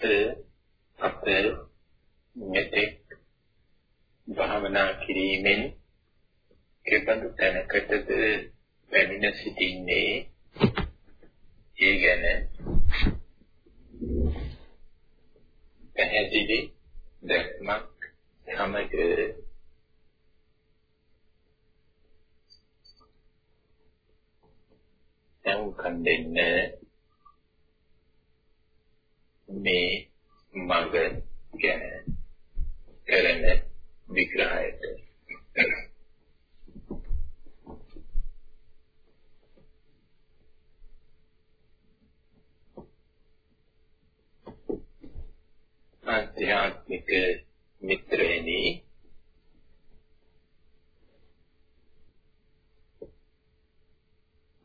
අප මෙතෙක් භාවනා කිරීමෙන් කෙබඳු තැනකටද පැමිණ සිටින්නේ? ඒ ගැන පැහැදිලි දැක්මක් සමග සම්කන් දෙන්න මේ මඟ ගැන කරන විග්‍රහයට. ආධ්‍යාත්මික මිත්‍රයනි.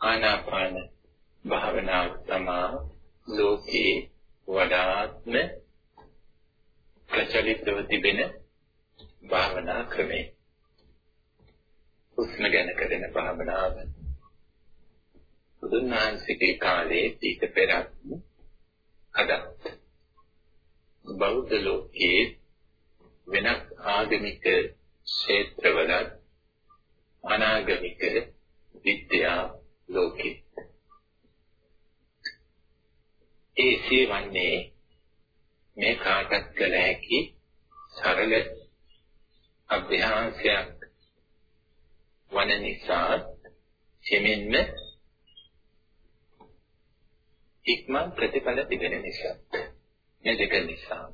ආනාපාන භාවනාව තමා ලෝකේ වඩාත්ම ප්‍රචලිතව තිබෙන භාවනා ක්‍රමය. හුස්ම ගැන කරන භාවනාව. බුදුන් වහන්සේගේ කාලේ ඊට පෙරත් අදත් බෞද්ධ ලෝකයේ වෙනත් ආගමික ක්ෂේත්‍රවල අනාගමික විද්‍යා ලෝකේ ඒ සියවන්නේ මේ කාටත් කළ හැකි සරල අභ්‍යාසයක් වන නිසා එමෙන්ම ඉක්මන් ප්‍රතිඵල තිබෙන නිසා මේ දෙක නිසා.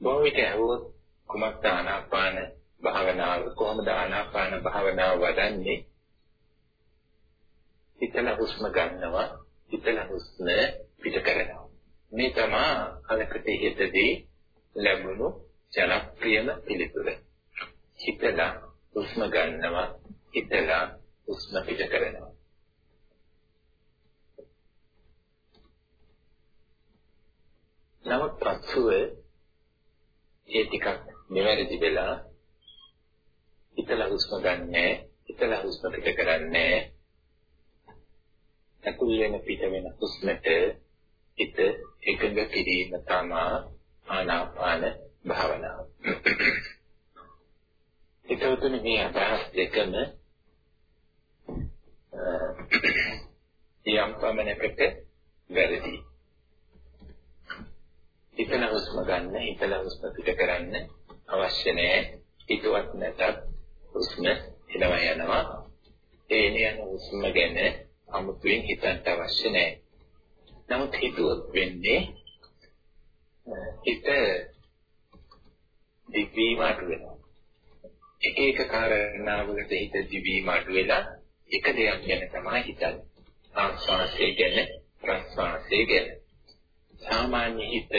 බොහෝ විට ඇහුවොත් කුමක්ද ආනාපාන භාවනාව කොහොමද ආනාපාන භාවනාව වඩන්නේ? හිතලා හුස්ම ගන්නවා හිතලා හුස්ම පිට කරනවා. මේ තමයි කලකට හිතදී ලැබුණු ජනප්‍රියම පිළිතුර. හිතලා හුස්ම ගන්නවා හිතලා හුස්ම පිට කරනවා. නමුත් පසුව ඒ ටිකක් නිවැරදි වෙලා හිතලා හුස්ම ගන්නෑ හිතලා හුස්ම පිට කරන්නේ ඇතුල් වෙන පිට වෙන හුස්මට හිත එකඟ කිරීම තමයි ආනාපාන භාවනාව. හිතවතුනි මේ අදහස් දෙකම යම් පමණකට වැරදි. හිතන හුස්ම ගන්න, හිතන හුස්ම පිට කරන්න අවශ්‍ය නැහැ. හිතුවත් නැතත් හුස්ම එනවා යනවා. ඒ එන හුස්ම ගැන අමුතුවෙන් හිතන්න අවශ්‍ය නැහැ. නමුත් හිතුවොත් වෙන්නේ හිත දිවීම අඩු වෙනවා. එක එක කාරණාවලට හිත දිවීම අඩු වෙලා එක දෙයක් ගැන තමයි හිතන්නේ. ආස්වාසය ගැන, ප්‍රස්වාසය ගැන. සාමාන්‍ය හිත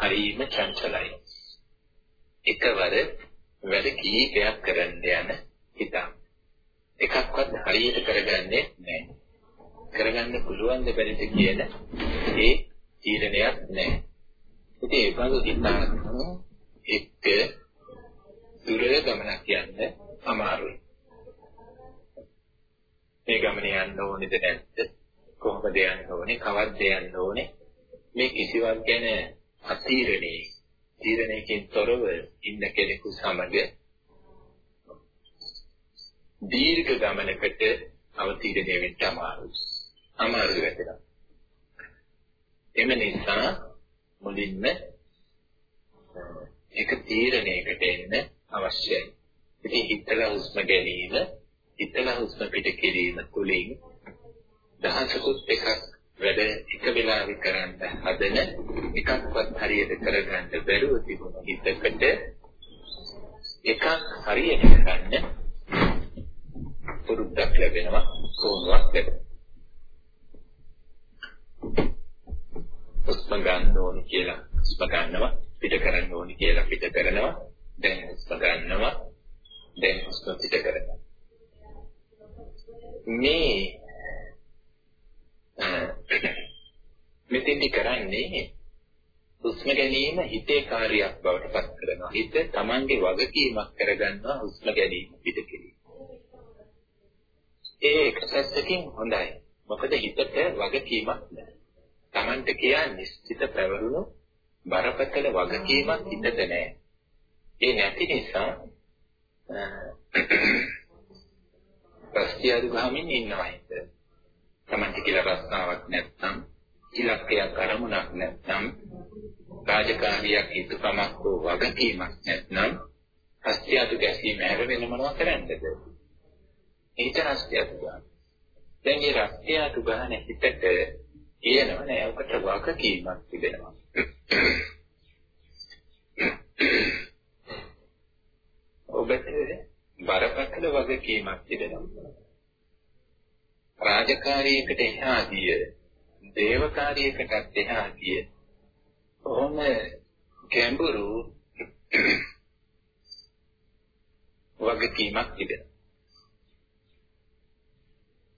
හරීම චංචලයි. එකවර වැඩ කීපයක් කරන්න යන හිතක්. එකක්වත් හරියට කරගන්නේ නැහැ. කරගන්න පුළුවන් දෙපරිදි කියන ඒ තීරණයක් නැහැ. ඉතින් ඒ බඳු හිතක් එක්ක දුර ගමනක් යන්න අමාරුයි. මේ ගමනේ යන්න ඕනේද නැද්ද? කොහොමද යන්න ඕනේ? කවද්ද යන්න ඕනේ? මේ කිසිවක් ගැන අතීරණේ තීරණයකින් තොරව ඉන්න කෙනෙකු සමග දීර්ඝ ගමනකට අවතීර්ණය වෙන්න අමාරුයි. අමාරු වෙනවා. එම නිසා මුලින්ම එක තීරණයකට එන්න අවශ්‍යයි. ඉතින් හිතලා හුස්ම ගැනීම, හිතලා හුස්ම පිට කිරීම තුලින් දහසකුත් එකක් වැඩ එක වෙලාවෙ කරන්න හදන එකක්වත් හරියට කරගන්න බැරුව තිබුණ හිතකට එකක් හරියට කරන්න පුරුද්දක් ලැබෙනවා කොහොමවත් ලැබෙනවා. හුස්ම ගන්න ඕනේ කියලා හුස්ම ගන්නවා පිට කරන්න ඕනේ කියලා පිට කරනවා දැන් හුස්ම ගන්නවා දැන් හුස්ම පිට කරනවා. මේ මෙතෙන්දි කරන්නේ හුස්ම ගැනීම හිතේ කාර්යයක් බවට පත් කරනවා. හිත තමන්ගේ වගකීමක් කරගන්නවා හුස්ම ගැනීම පිට කිරීම. ඒ එක පැත්තකින් හොඳයි. මොකද හිතට වගකීමක් නැහැ. Tamante කියා නිශ්චිත පැවරුණු බරපතල වගකීමක් හිතට නැහැ. ඒ නැති නිසා ප්‍රස්තියදු ගාමින් ඉන්නවා හිත. Tamante කියලා ප්‍රස්තාවක් නැත්නම් ඉලක්කයක් අරමුණක් නැත්නම් රාජකාරියක් හිතපමක් හෝ වගකීමක් නැත්නම් ප්‍රස්තියදු ගැසීම හැර වෙන මොනවද කරන්නද? හිත රස්තියදු ගන්න. දැන් මේ රස්තියදු ගන්න හිතට කියනවා නෑ ඔකට වගකීමක් තිබෙනවා. ඔබට බරපතල වගකීමක් තිබෙනවා. රාජකාරියකට එහා ගිය, දේවකාරියකටත් එහා ගිය. කොහොම ගැඹුරු වගකීමක් තිබෙනවා.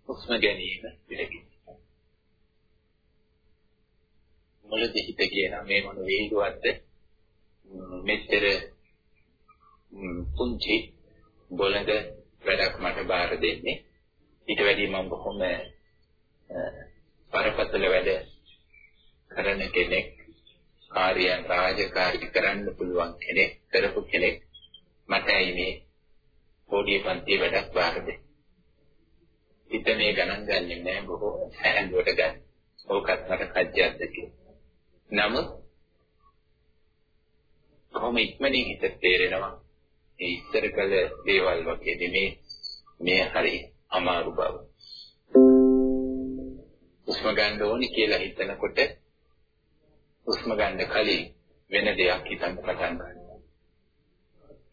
හුස්ම ගැනීම පිළිගන්න. මුලදී හිත කියන මේ මොන වේගවත්ද මෙච්චර පුංචි බොළඳ වැඩක් මට බාර දෙන්නේ ඊට වැඩි මම බොහොම පරපතල වැඩ කරන කෙනෙක් කාර්යයන් රාජකාරී කරන්න පුළුවන් කෙනෙක් කරපු කෙනෙක් මටයි මේ පොඩි පන්ති වැඩක් බාර දෙන්නේ හිත මේ ගණන් ගන්නෙ නෑ බොහෝ සැහැල්ලුවට ගන්න. ඕකත් මට කජ්ජයක්ද කියලා. නමුත් කොහොම ඉක්මනින් හිත තේරෙනවා ඒ ඉස්සර කළ දේවල් වගේ නෙමේ මේ හරි අමාරු බව. උස්ම ගන්න ඕනි කියලා හිතනකොට උස්ම ගන්න කලින් වෙන දෙයක් හිතන්න පටන් ගන්නවා.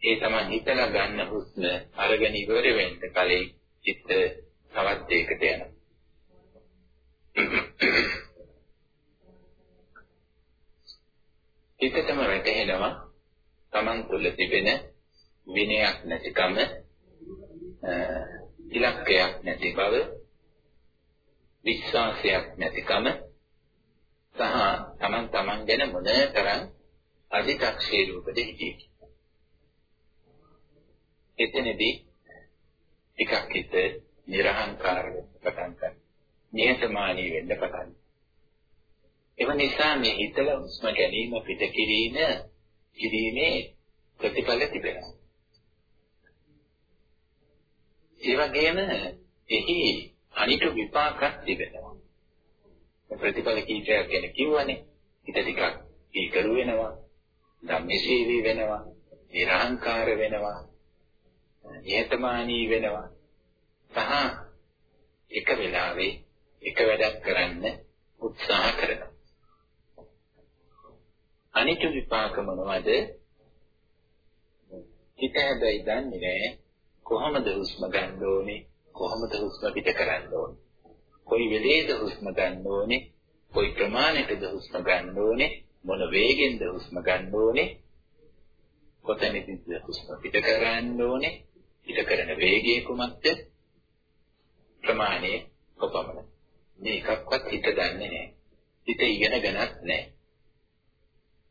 ඒ තමයි හිතලා ගන්න හුස්ම අරගෙන ඉවර වෙන්න කලින් හිත තවත් දෙයකට යනවා. හිතටම වැටහෙනවා Taman තුල තිබෙන විනයක් නැතිකම ඉලක්කයක් නැති බව විශ්වාසයක් නැතිකම සහ Taman Taman ගැන මොනතරම් අධිතක්ෂේරුවකද හිටියේ. එතනදී එකක් හිත නිර්හංකාර වෙන්න පටන් ගන්නවා. නිහතමානී වෙන්න පටන් එම නිසා මේ හිතල හුස්ම ගැනීම පිට කිරීම කිරීමේ ප්‍රතිඵල තිබෙනවා. ඒ වගේම එහි අනිත් විපාකක් තිබෙනවා. ප්‍රතිඵල කීපයක් ගැන කිව්වනේ. හිත ටිකක් ඒකරු වෙනවා. ධම්මශීලී වෙනවා. නිර්හංකාර වෙනවා. නිහතමානී වෙනවා. සහ එක වෙලාවේ එක වැඩක් කරන්න උත්සාහ කරනවා. අනිත් විපාක මොනවද? හිත හැබැයි දන්නේ නැහැ කොහොමද හුස්ම ගන්න ඕනේ? කොහොමද හුස්ම පිට කරන්න ඕනේ? කොයි වෙලේද හුස්ම ගන්න ඕනේ? කොයි ප්‍රමාණයකද හුස්ම ගන්න ඕනේ? මොන වේගෙන්ද හුස්ම ගන්න ඕනේ? කොතැනදීද හුස්ම පිට කරන්න ඕනේ? පිට කරන වේගය කුමක්ද? ප්‍රමාණය කොපමණ මේකක්වත් හිත දන්නේ නැහැ හිත ඉගෙනගනත් නැහැ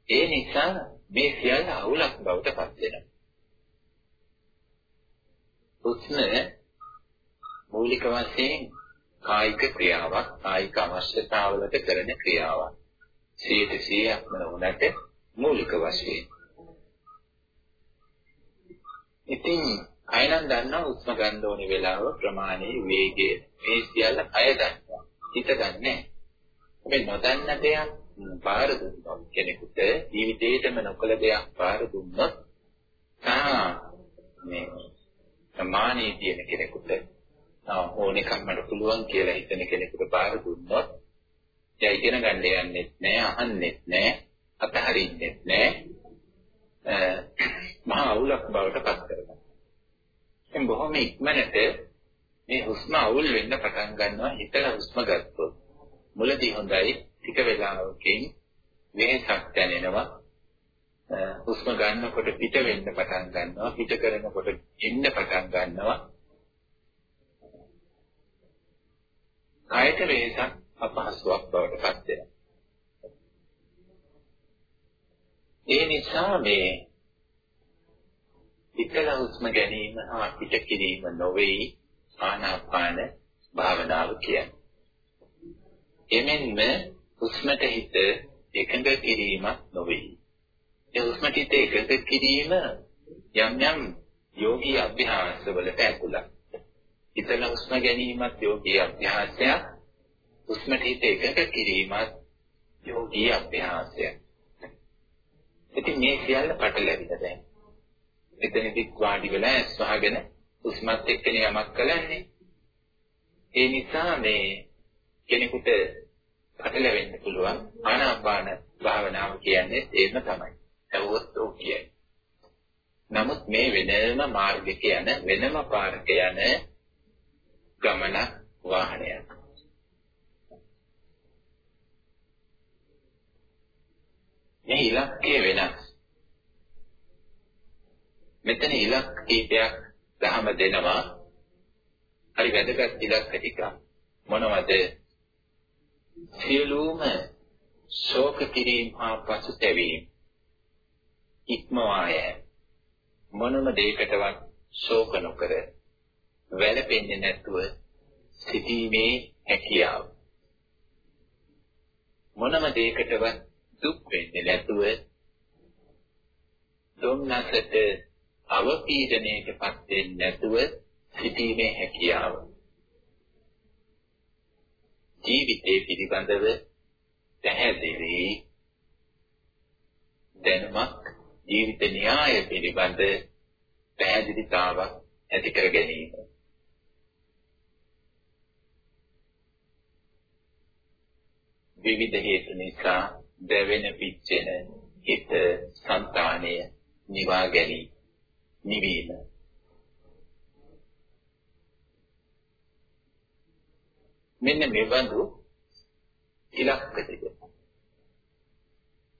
ඒ නිසා මේ සියල්ල අවුලක් බවට පත් වෙනවා. හුස්ම මූලික වශයෙන් කායික ක්‍රියාවක්, කායික අවශ්‍යතාවලට කරන ක්‍රියාවක්. 100%ක්ම නොවුනට මූලික වශයෙන්. ඉතින් අයනම් දන්නා හුස්ම ගන්න ඕනි වෙලාව ප්‍රමාණය, වේගය මේ සියල්ල අය දන්නවා. හිත දන්නේ නැහැ. මේ නොදන්න දෙයක් බාර දුන්නොත් කෙනෙකුට ජීවිතේටම නොකළ දෙයක් බාර දුන්නොත් තා මේ සමානී තියෙන කෙනෙකුට ඕනෙකම් මට පුළුවන් කියලා හිතන කෙනෙකුට බාර දුන්නොත් එයා ඉගෙන ගන්න යන්නේ නැහැ අහන්නෙත් නැහැ අතහරින්නෙත් නැහැ මහා අවුලක් බවට පත් කරනවා. එම් බොහොම ඉක්මනට මේ හුස්ම අවුල් වෙන්න පටන් ගන්නවා හිතලා හුස්ම ගත්තොත්. මුලදී හොඳයි ටික වෙලාවකින් වෙහසක් දැනෙනවා. හුස්ම ගන්නකොට පිට වෙන්න පටන් ගන්නවා පිට කරනකොට එන්න පටන් ගන්නවා කායට වෙහසක් අපහසුයක් බවට පත් වෙනවා ඒ නිසා මේ පිටල හුස්ම ගැනීම හා පිට කිරීම නොවේ ආනාපාන භාවනාව කියන්නේ. එමෙන්ම හුස්මට හිත එකඟ කිරීමක් නොවේ. ඒ හුස්මට හිත එකඟ කිරීම යම් යම් යෝගී අභ්‍යාසවලට ඇතුළත්. හිතන හුස්ම ගැනීමත් යෝගී අභ්‍යාසයක්. හුස්මට හිත එකඟ කිරීමත් යෝගී අභ්‍යාසයක්. ඉතින් මේ සියල්ල පටලැවිලා දැන්. එතනදි වාඩි වෙලා ඇස් වහගෙන හුස්මත් එක්කනේ යමක් කළන්නේ. ඒ නිසා මේ කෙනෙකුට පටලැවෙන්න පුළුවන් ආනාපාන භාවනාව කියන්නේ ඒම තමයි. ඇහුවොත් ඔව් කියයි. නමුත් මේ වෙනම මාර්ගයක යන වෙනම පාරක යන ගමන වාහනයක්. මේ ඉලක්කය වෙනස්. මෙතන ඉලක්ක කීපයක් දහම දෙනවා. හරි වැදගත් ඉලක්ක ටික මොනවද? සියලුම ශෝක කිරීම හා පසුතැවීම ඉක්මවාය මොනම දෙයකටවත් ශෝක නොකර වැළපෙන්නේ නැතුව සිටීමේ හැකියාව. මොනම දෙයකටවත් දුක් වෙන්නේ නැතුව දුම්නසට අවපීඩනයකපත් වෙන්නේ නැතුව සිටීමේ හැකියාව. ජීවිතය පිළිබඳව පැහැදිලි දැනුමක් ජීවිත න්‍යාය පිළිබඳ පැහැදිලිතාවක් ඇති කර ගැනීම. විවිධ හේතු නිසා දැවෙන පිච්චෙන හිත సంతානය නිවා ගැනීම නිවීම මෙන්න මෙබඳු ඉලක්ක ටික.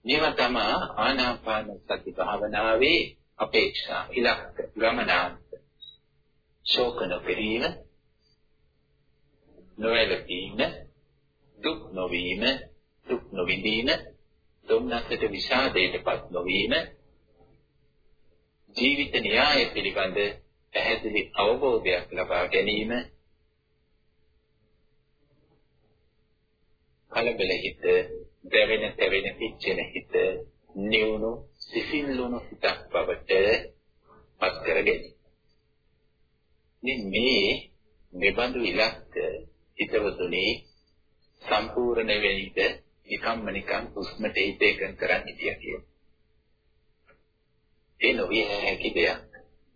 මේවා තමයි ආනාපාන සති භාවනාවේ අපේක්ෂා ඉලක්ක ගමනාන්ත. ශෝක නොපෙරීම, නොවැළපීම, දුක් නොවීම, දුක් නොවිඳීම, දුම්නසට විෂාදයටපත් නොවීම, ජීවිත න්‍යාය පිළිබඳ පැහැදිලි අවබෝධයක් ලබා ගැනීම කලබල හිත, දැවෙන, තැවෙන, පිච්චෙන හිත, නිවුණු, සිසිල්ලුණු හිතක් බවට පත් කරගනි. මේ නිබඳු ඉලක්ක හිතවතුනේ සම්පූර්ණ වෙයිද නිකම්ම නිකම් හුස්මට හිත එකඟ කරන් හිටියා කියන. ඒ නොවිය හැකි දෙයක්.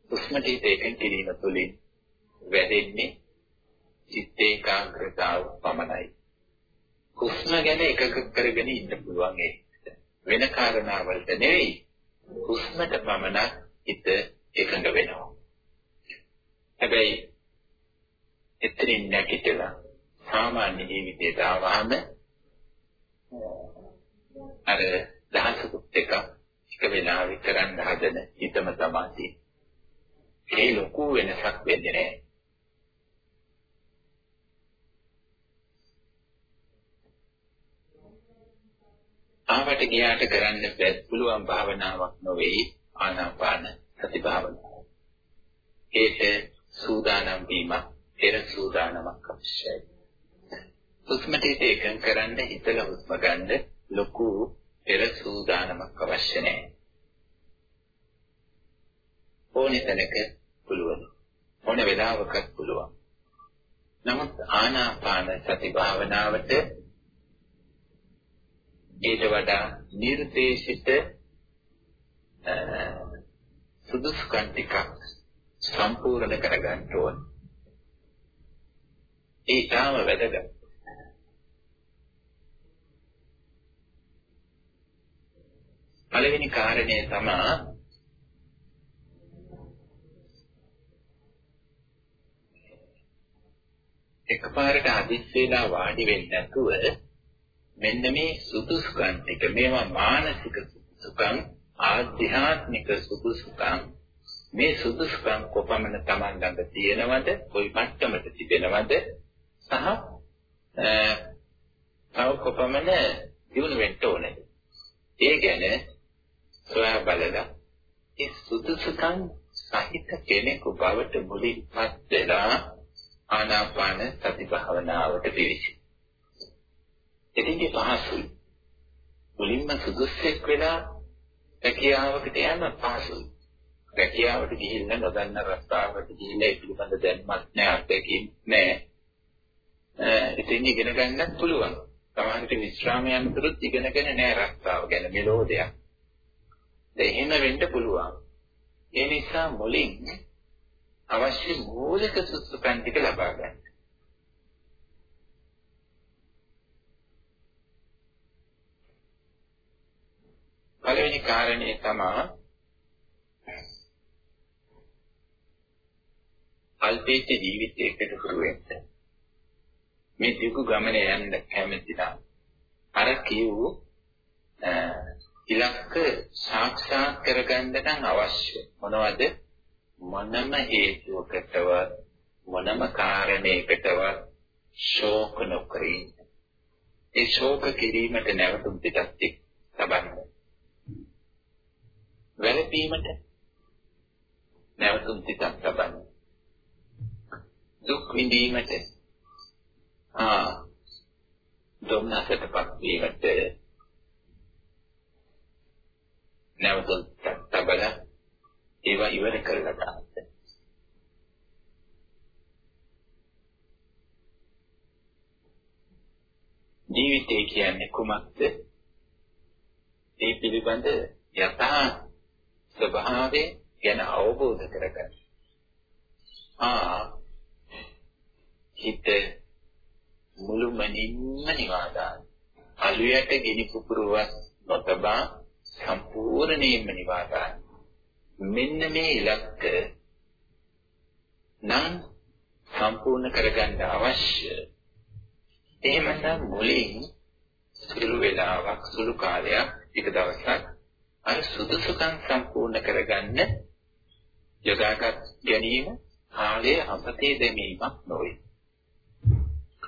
හුස්මට හිත එකඟ කිරීම තුළින් වැඩෙන්නේ චිත්ත ඒකාග්‍රතාව පමණයි. හුස්ම ගැන එකක කරගෙන ඉන්න පුළුවන් ඒ වෙන කාරණාවලට නෙවෙයි. හුස්මට පමණක් හිත එකඟ වෙනවා. හැබැයි එතනින් නැගිටලා සාමාන්‍ය ජීවිතයට ආවම අර දහසකුත් එක එක වෙලාවෙ කරන්න හදන හිතම තමයි. ඒ ලොකු වෙනසක් වෙන්නේ නැහැ. ආවට ගියාට කරන්න පුළුවන් භාවනාවක් නොවේ ආනාපාන සති භාවනාව. ඒක සූදානම් වීමක්, පෙර සූදානමක් අවශ්‍යයි. හුස්මට එකඟ කරන්න හිතලා හුස්ම ගන්න ලොකු පෙර සූදානමක් අවශ්‍ය නැහැ. ඕනෙ තැනක පුළුවන්. ඕන වෙලාවකත් පුළුවන්. නමුත් ආනාපාන සති භාවනාවට ඊට වඩා නිර්දේශිත සුදුසුකම් ටිකක් සම්පූර්ණ කරගන්න ඕන. ඒ තාම වැදගත්. පළවෙනි කාරණය තමයි එකපාරට අදිස් වෙලා වාඩි වෙන්නේ නැතුව මෙන්න මේ සුදුසුකම් ටික මේවා මානසික සුදුසුකම් ආධ්‍යාත්මික සුදුසුකම්. මේ සුදුසුකම් කොපමණ Taman ළඟ තියෙනවද කොයි මට්ටමද තිබෙනවද? සහ තව කොපමණ දිනු වෙන්න ඕනද? ඒ ගැන සොයා බලලා ඒ සුදුසුකම් සහිත කෙනෙකු බවට මුලින්පත් වෙලා ආනාපාන සති භාවනාවට පිවිසි. ඉතින්ගේ පහසුයි. මුලින්ම සුදුස්සෙක් වෙලා රැකියාවකට යන්න පහසුයි. රැකියාවට ගිහිල්ලා නොදන්න රස්තාවකට ගිහිල්ලා ඒ පිළිබඳ දැනුමක් නැහැ අත්දැකීම් නැහැ. ඉතින් ඉගෙන ගන්නත් පුළුවන්. සමහරවිට විශ්‍රාම යනතුරුත් ඉගෙනගෙන නැහැ රස්තාව ගැන මෙලෝදයක්. එහෙම වෙන්න පුළුවන්. ඒ නිසා මුලින් අවශ්‍ය මූලික සුසුකම් ටික ලබා ගන්න. පළවෙනි කාරණේ තමයි අල්පේච්ච ජීවිතයකට හුරු වෙන්න. මේ දිගු ගමන යන්න කැමති නම් අර කියූ ඉලක්ක සාක්ෂාත් කරගන්න නම් අවශ්‍ය. මොනවද? මොනම හේතුවකටවත් මොනම කාරණයකටවත් ශෝක නොකරින් ඒ ශෝක කිරීමට නැවතුම් පිටක් තබන්න. වැළපීමට නැවතුම් පිටක් තබන්න දුක් විඳීමට ආ දුම්නසටපත් වීමට නැවතුම් තබලා ඒවා ඉවර කරලා ගන්න. ජීවිතය කියන්නේ කුමක්ද? ඒ පිළිබඳ යථා ස්වභාවය ගැන අවබෝධ කරගන්න. ආ හිත මුළුමනින්ම නිවාදාන. අලුයට ගිනි පුපුරුවක් නොතබා සම්පූර්ණයෙන්ම නිවාදාන. මෙන්න මේ ඉලක්ක නම් සම්පූර්ණ කරගන්න අවශ්‍ය. එහෙමනම් මුලින් සුළු වේලාවක් සුළු කාලයක් එක දවසක් අර සුදුසුකම් සම්පූර්ණ කරගන්න යොදාගත් ගැනීම කාලයේ අපතේ දැමීමක් නොවේ.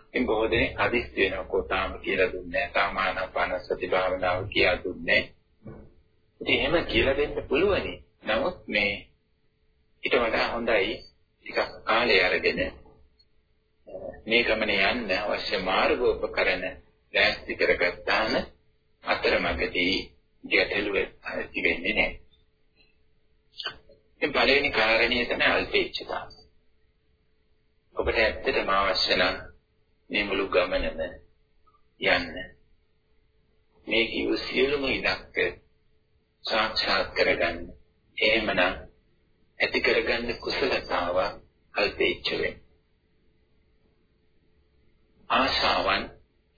ඉතින් බොහෝ දෙනෙක් හදිස් වෙනවා කොතාම කියලා දුන්නේ නැහැ. සාමානපාන සති භාවනාව කියලා දුන්නේ. ඉතින් එහෙම කියලා දෙන්න පුළුවනි. නමුත් මේ ඊට වඩා හොඳයි ටිකක් කාලය අරගෙන මේ ගමනේ යන්න අවශ්‍ය මාර්ගෝපකරණ දැස්ති කරගත්තාම අතරමඟදී ගැටලු ඇති වෙන්නේ නැහැ. ඉතින් පළවෙනි කාරණය තමයි අල්පේච්ඡතාව. ඔබට ඇත්තටම අවශ්‍ය නම් මේ මුළු ගමනම යන්න. මේ කිව් සියලුම ඉලක්ක සාක්ෂාත් කරගන්න. එහෙමනම් ඇති කරගන්න කුසලතාව අල්පේච්ඡ වෙන. ආශාවන්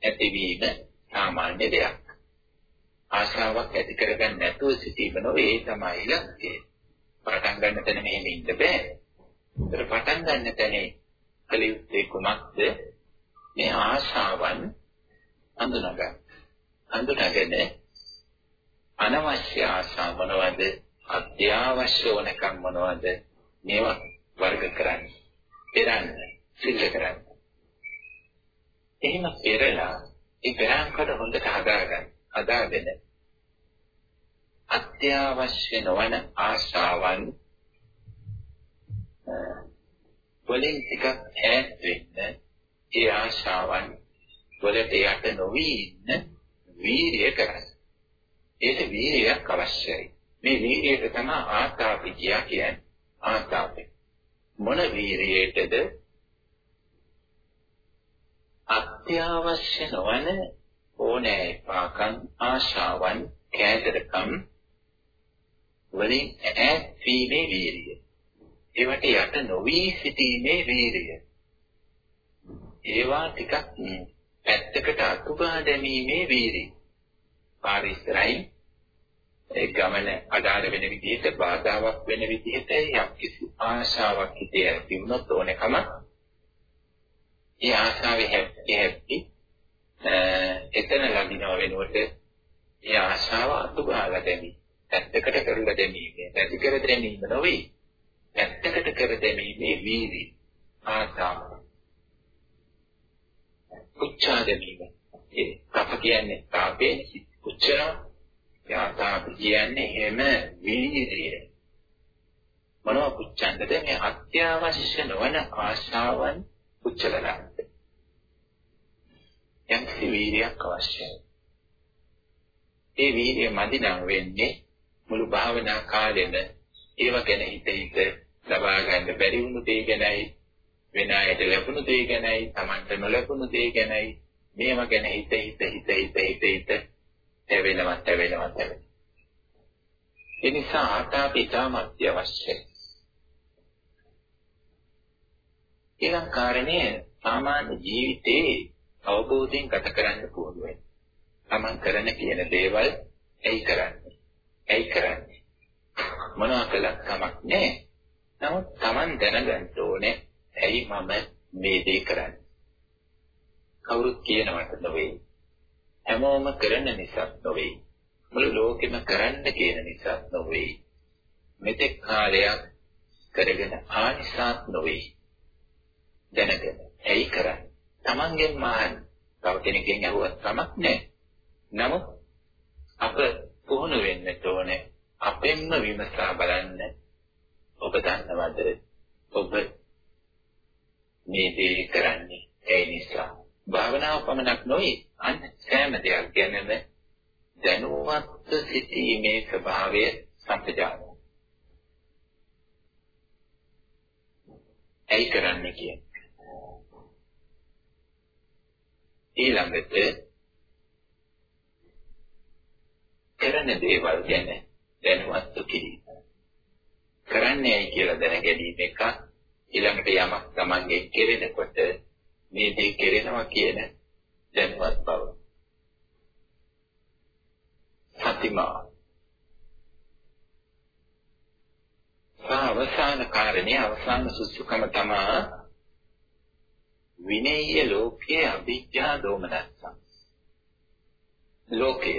ඇතිවීම සාමාන්‍ය දෙයක්. ආශාවක් ඇති කරගන්න නැතුව සිටීම නොවේ ඒ තමයි ඉලක්කය. පටන් ගන්න තැන මෙහෙම ඉන්න බෑ. ඒතර පටන් ගන්න තැනේ කලියුත්තේ කුමක්ද? මේ ආශාවන් හඳුනාගන්න. හඳුනාගෙන අනවශ්‍ය ආශා මොනවද? අත්‍යවශ්‍ය ඕනකම් මොනවද? මේවා වර්ග කරන්න. පෙරන්න, සිද්ධ කරන්න. එහෙම පෙරලා ඒ පෙරාංකඩ හොඳට හදාගන්න. හදාගෙන අත්‍යවශ්‍ය නොවන ආශාවන් වලින් ටිකක් ඈත් වෙන්න ඒ ආශාවන් වලට යට නොවි ඉන්න වීරිය කරන්න. ඒක වීරියක් අවශ්‍යයි. මේ වීරියට තමයි ආතාපි කියා කියන්නේ. ආතාපි. මොන වීරියටද? අත්‍යවශ්‍ය නොවන ඕනෑ පාකම් ආශාවන් කෑදරකම් වලින් ඈත් වීමේ වීරිය. ඒවට යට නොවි සිටීමේ වීරිය. ඒවා ටිකක් පැත්තකට අතුගා දැමීමේ වීරිය. පාරිසරයි ඒ ගමන අදාළ වෙන විදිහට බාධාවක් වෙන විදිහට යම්කිසි ආශාවක් හිතේ ඇති වුණොත් ඕනකම ඒ ආශාවේ හැප්පි හැප්පි එතන ලඟිනව වෙනුවට ඒ ආශාව අතුගාලා දැමි. පැත්තකට කරලා දැමීම නැති කර දැමීම නොවේ. පැත්තකට කර දැමීමේ වීර්ය ආශාව උච්චා දැමීම. ඒ කප කියන්නේ තාපේ උච්චා යාතාව කියන්නේ එහෙම වීර්යය. මොනවා පුච්චන්නද මේ අත්‍යවශ්‍ය නොවන ආශාවන් පුච්චලලා යම්කිසි වීර්යයක් අවශ්‍යයි. ඒ වීර්ය මදි නම් වෙන්නේ මුළු භාවනා කාලෙම ඒව ගැන හිත හිත ලබා ගන්න බැරි වුණු දේ ගැනයි වෙන අයට ලැබුණු දේ ගැනයි Tamanට නොලැබුණු දේ ගැනයි මේව ගැන හිත හිත හිත හිත හිත හිත තැවෙනවා තැවෙනවා තැවෙනවා ඒ නිසා ආතාපි ඉතාමත් අවශ්‍යයි ඊළඟ කාරණය සාමාන්‍ය ජීවිතේ අවබෝධයෙන් ගත කරන්න පුහුණු වෙන්න. Taman කරන කියන දේවල් ඇයි කරන්නේ? ඇයි කරන්නේ? මොනවා කළත් කමක් නැහැ. නමුත් Taman දැනගන්න ඕනේ ඇයි මම මේ දේ කරන්නේ? කවුරුත් කියනවට නෙවෙයි. හැමෝම කරන නිසා නෙවෙයි. මුළු ලෝකෙම කරන්න කියන නිසා නෙවෙයි. මෙතෙක් කාලයක් කරගෙන ආනිසාත් නෙවෙයි. දැනගෙන ඇයි කරන්නේ? Tamangen මහන් තව කෙනෙක්ගෙන් අහුවත් කමක් නැහැ. නමුත් අප පුහුණු වෙන්න ඕනේ අපෙන්ම විමසා බලන්න. ඔබ දන්නවද? ඔබ මේ දේ කරන්නේ ඒ නිසා. භාවනාව පමණක් නොවේ අන්න සෑම දෙයක් ගැනම දැනුවත් සිටීමේ ස්වභාවය සම්පජානන. ඇයි කරන්නේ කියන්නේ? ඊළඟට කරන දේවල් ගැන දැනුවත් කිරීම. කරන්නේ ඇයි කියලා දැන ගැනීම එක ඊළඟට යමක් Tamange කෙරෙනකොට මේ දේ කෙරෙනවා කියන දැනුවත් බව. සතිමා අවසාන කාරණේ අවසාන සුසුකම තමා විනේය ලෝකයේ අභිජ්ජා දෝමනස්ස. ලෝකය.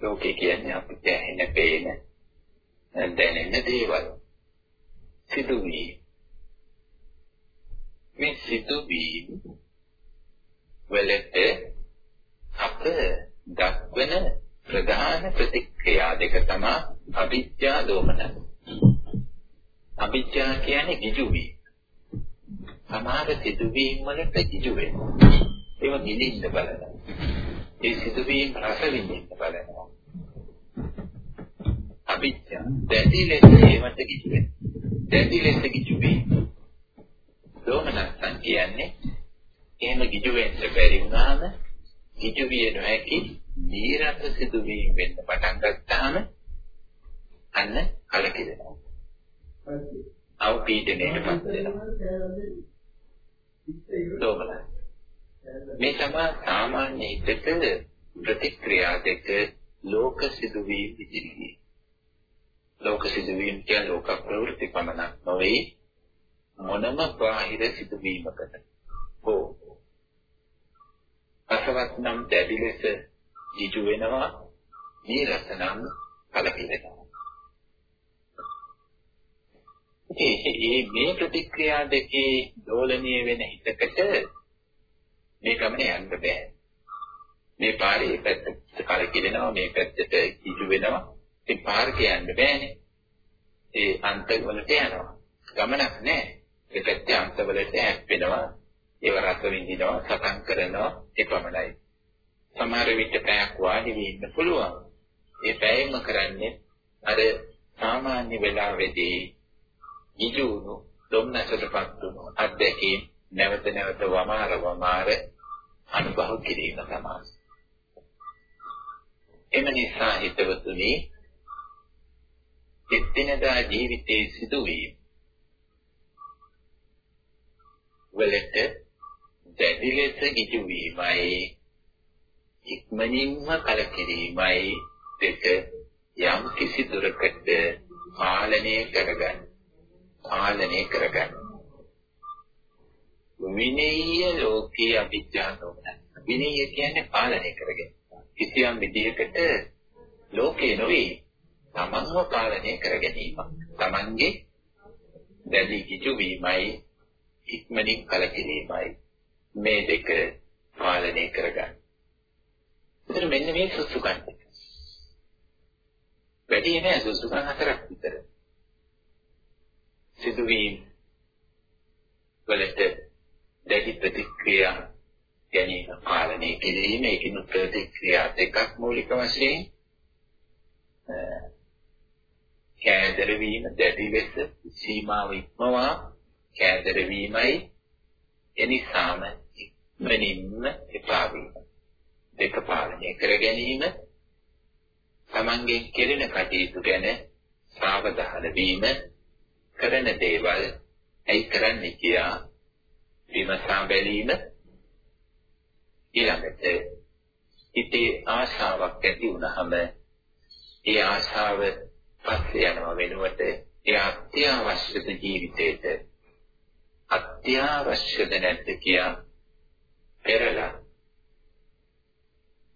ලෝකය කියන්නේ අපිට ඇහෙන පේන දැනෙන දේවල්. සිදුවීම්. මේ සිදුවීම් වලට අප දක්වන ප්‍රධාන ප්‍රතික්‍රියා දෙක තමයි අභිජ්ජා දෝමනස්ස. අභිජ්ජා කියන්නේ ගිජු වීම. සමහර සිදුවීම් වලට කිජු වෙනවා. ඒව නිදින්න බලනවා. ඒ සිදුවීම් රස විඳින්න බලනවා. අභිජ්ජ දැඩි ලෙස ඒවට කිජු වෙනවා. දැඩි ලෙස කිජු වෙනවා. දෝමනස්සන් කියන්නේ එහෙම කිජු වෙන්න බැරි වුණාම කිජු විය නොහැකි නීරස සිදුවීම් වෙන්න පටන් ගත්තාම අන්න කලකිරෙනවා. අවපීඩනයටපත් වෙනවා. දෝමනයි. මේ තමයි සාමාන්‍ය හිතක ප්‍රතික්‍රියා දෙක ලෝක සිදුවීම් ඉදිරියේ. ලෝක සිදුවීම් කියන ලෝක ප්‍රවෘත්ති පමණක් නොවේ මොනම බාහිර සිදුවීමකට. හෝ අසවත් නම් දැඩි ලෙස ජීජු වෙනවා, නීරස නම් කලකිරෙනවා. ඒ මේ ප්‍රතික්‍රියා දෙකේ දෝලනීය වෙන හිතකට මේ ගමනේ යන්න බෑ. මේ පාරේ පැත්තට කලකිරෙනවා මේ පැත්තට කිජු වෙනවා. ඉතින් පාරට යන්න බෑනේ. ඒ අන්තවලට යනවා. ගමනක් නෑ. ඒ පැත්තේ අන්තවලට හැප්පෙනවා. ඒව රස විඳිනවා, සතන් කරනවා ඒ පමණයි. සමහර විට පැයක් වාඩි වෙන්න පුළුවන්. ඒ පැයෙම කරන්නේ අර සාමාන්‍ය වෙලාවෙදී ඉජුණු දුම්නසටපත් වුණු අත්දැකීම් නැවත නැවත වමාර වමාර අනුභව කිරීම තමයි. එම නිසා හිතවතුනි එදිනදා ජීවිතයේ සිදුවීම් වලට දැඩි ලෙස ගිජු වීමයි ඉක්මනින්ම කලකිරීමයි දෙක යම් කිසි දුරකට පාලනය කරගන්න පාලනය කරගන්න. විනීය ලෝකේ අභිඥානෝන. විනීය කියන්නේ පාලනය කරගෙන. කිසියම් විදිහකට ලෝකේ නොවේ තමන්ව පාලනය කර ගැනීම. තමන්ගේ දැඩි කිචු වීමයි ඉක්මනින් කලකිරීමයි මේ දෙක පාලනය කරගන්න. එතන මෙන්න මේ සුසුකන්. වැඩි නෑ සුසුකන් හතරක් විතර. සිදුවීම් වලට දැඩි ප්‍රතික්‍රියා ගැනීම පාලනය කිරීම ඒකින ප්‍රතික්‍රියා දෙකක් මූලික වශයෙන් කෑදර වීම දැඩි ලෙස සීමාව ඉක්මවා කෑදර වීමයි එනිසාම ඉක්මනින්ම එපා වීම. දෙක පාලනය කර ගැනීම තමන්ගේ කෙරෙන කටයුතු ගැන සාවධාන වීම කරන දේවල් ඇයි කරන්නේ කියා විමසා බැලීම ඊළඟට හිතේ ආශාවක් ඇති වුනහම ඒ ආශාව පස්සේ යනවා වෙනුවට ඒ අත්‍යවශ්‍යද ජීවිතේට අත්‍යවශ්‍යද නැද්ද කියා පෙරලා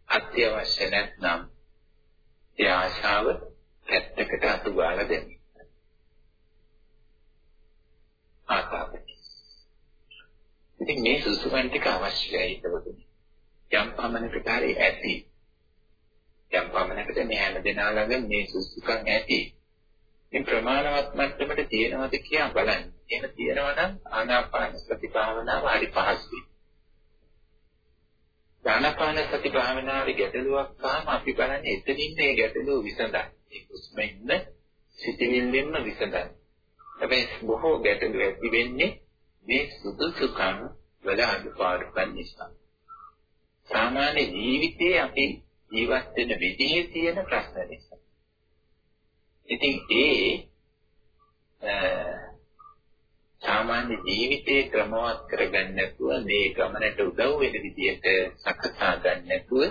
අත්‍යවශ්‍ය නැත්නම් ඒ ආශාව පැත්තකට අතු ගාලා දෙන්න. ආකාරයි. ඉතින් මේ සුසුකන් ටික අවශ්‍යයි ඒකවලුනේ. යම් පමණකට හරි ඇති. යම් පමණකට මේ හැම දෙනා ළඟ මේ සුසුකන් ඇති. මේ ප්‍රමාණවත් මට්ටමට තියෙනවද කියලා බලන්න. එහෙම තියෙනවා නම් ආනාපාන සති භාවනාව හරි පහසුයි. ආනාපාන සති භාවනාවේ ගැටලුවක් ආවම අපි බලන්නේ එතනින් මේ ගැටලුව විසඳන්න. ඒ කුස්මෙන්න සිටින්නෙන්න විසඳන්න. හැබැයි බොහෝ ගැටලු ඇති වෙන්නේ මේ සුදුසුකම් වල අඩුපාඩුකම් නිසා. සාමාන්‍ය ජීවිතයේ අපි ජීවත් වෙන විදිහේ තියෙන ප්‍රශ්න නිසා. ඉතින් ඒ සාමාන්‍ය ජීවිතේ ක්‍රමවත් කරගන්න නැතුව මේ ගමනට උදව් වෙන විදිහට සකසා ගන්න නැතුව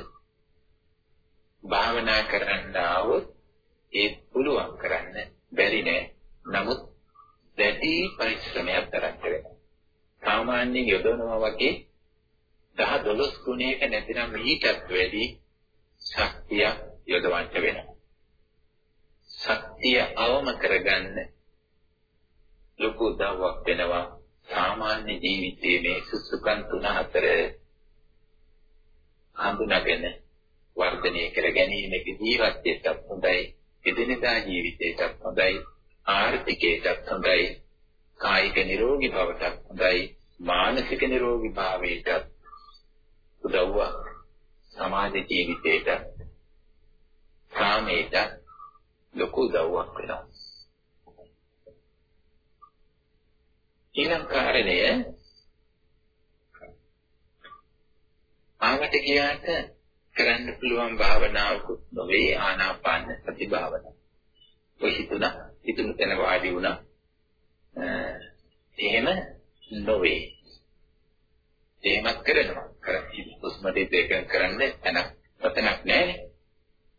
භාවනා කරන්න ආවොත් ඒ පුළුවන් කරන්න බැරි නෑ. නමුත් දැඩි පරිශ්‍රමයක් දරන්න වෙනවා. සාමාන්‍යයෙන් යොදවනවා වගේ 10 12 ගුණයක නැතිනම් ඊටත් වැඩි ශක්තිය යොදවන්න වෙනවා. ශක්තිය අවම කරගන්න ලොකු උදව්වක් වෙනවා සාමාන්‍ය ජීවිතයේ මේ සුසුකන් තුන හතර හඳුනාගෙන වර්ධනය කර ගැනීමක ජීවිතයටත් හොඳයි එදිනෙදා ජීවිතයටත් හොඳයි ආර්ථිකයටත් හොඳයි කායික නිරෝගී බවටත් හොඳයි මානසික නිරෝගී භාවයටත් උදව්වක් සමාජ ජීවිතයට කාමයට ලොකු උදව්වක් වෙනවා ඊළඟ කාරණය ආවට ගියාට කරන්න පුළුවන් භාවනාවකුත් නොවේ ආනාපාන සති භාවනාව. ඔය හිතුණා හිතුණු තැන වාඩි වුණා. එහෙම නොවේ. එහෙමත් කරනවා. කරන්නේ හුස්ම දෙක කරන්න තැනක් පතනක් නැහැ.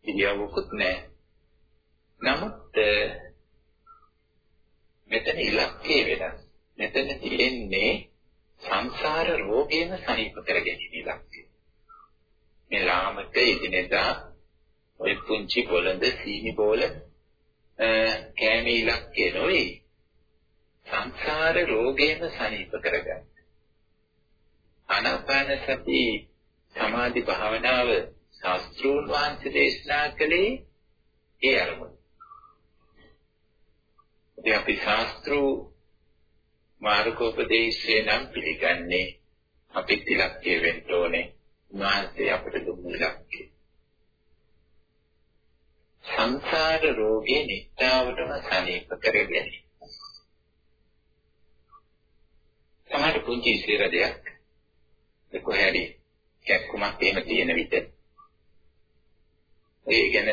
ඉරියව්වකුත් නැහැ. නමුත් මෙතන ඉලක්කය වෙනස්. මෙතන තියෙන්නේ සංසාර රෝගයෙන් සනීප කර ගැනීම ඉලක්කය. මේ ලාමක ඉදිනදා ඔය පුංචි බොළඳ සීනි බෝල කෑමේ ඉලක්කය නොවේ. සංසාර රෝගයෙන් සනීප කරගන්න. ආනාපාන සති සමාධි භාවනාව ශාස්ත්‍රෝන් වහන්සේ දේශනා කළේ ඒ අරමුණ. ඉතින් අපි ශාස්ත්‍රෝ මාර්ගෝපදේශය නම් පිළිගන්නේ අපිත් ඉලක්කය වෙන්න ඕනේ. උන්වහන්සේ අපට දුන්නු ඉලක්කය. සංසාර රෝගේ නිත්‍යාවටම සනීප කර ගැනීම. සමහර පුංචි ඉස්සර දෙයක් කොහේරි කැක්කුමක් එහෙම තියෙන විට ඒ ගැන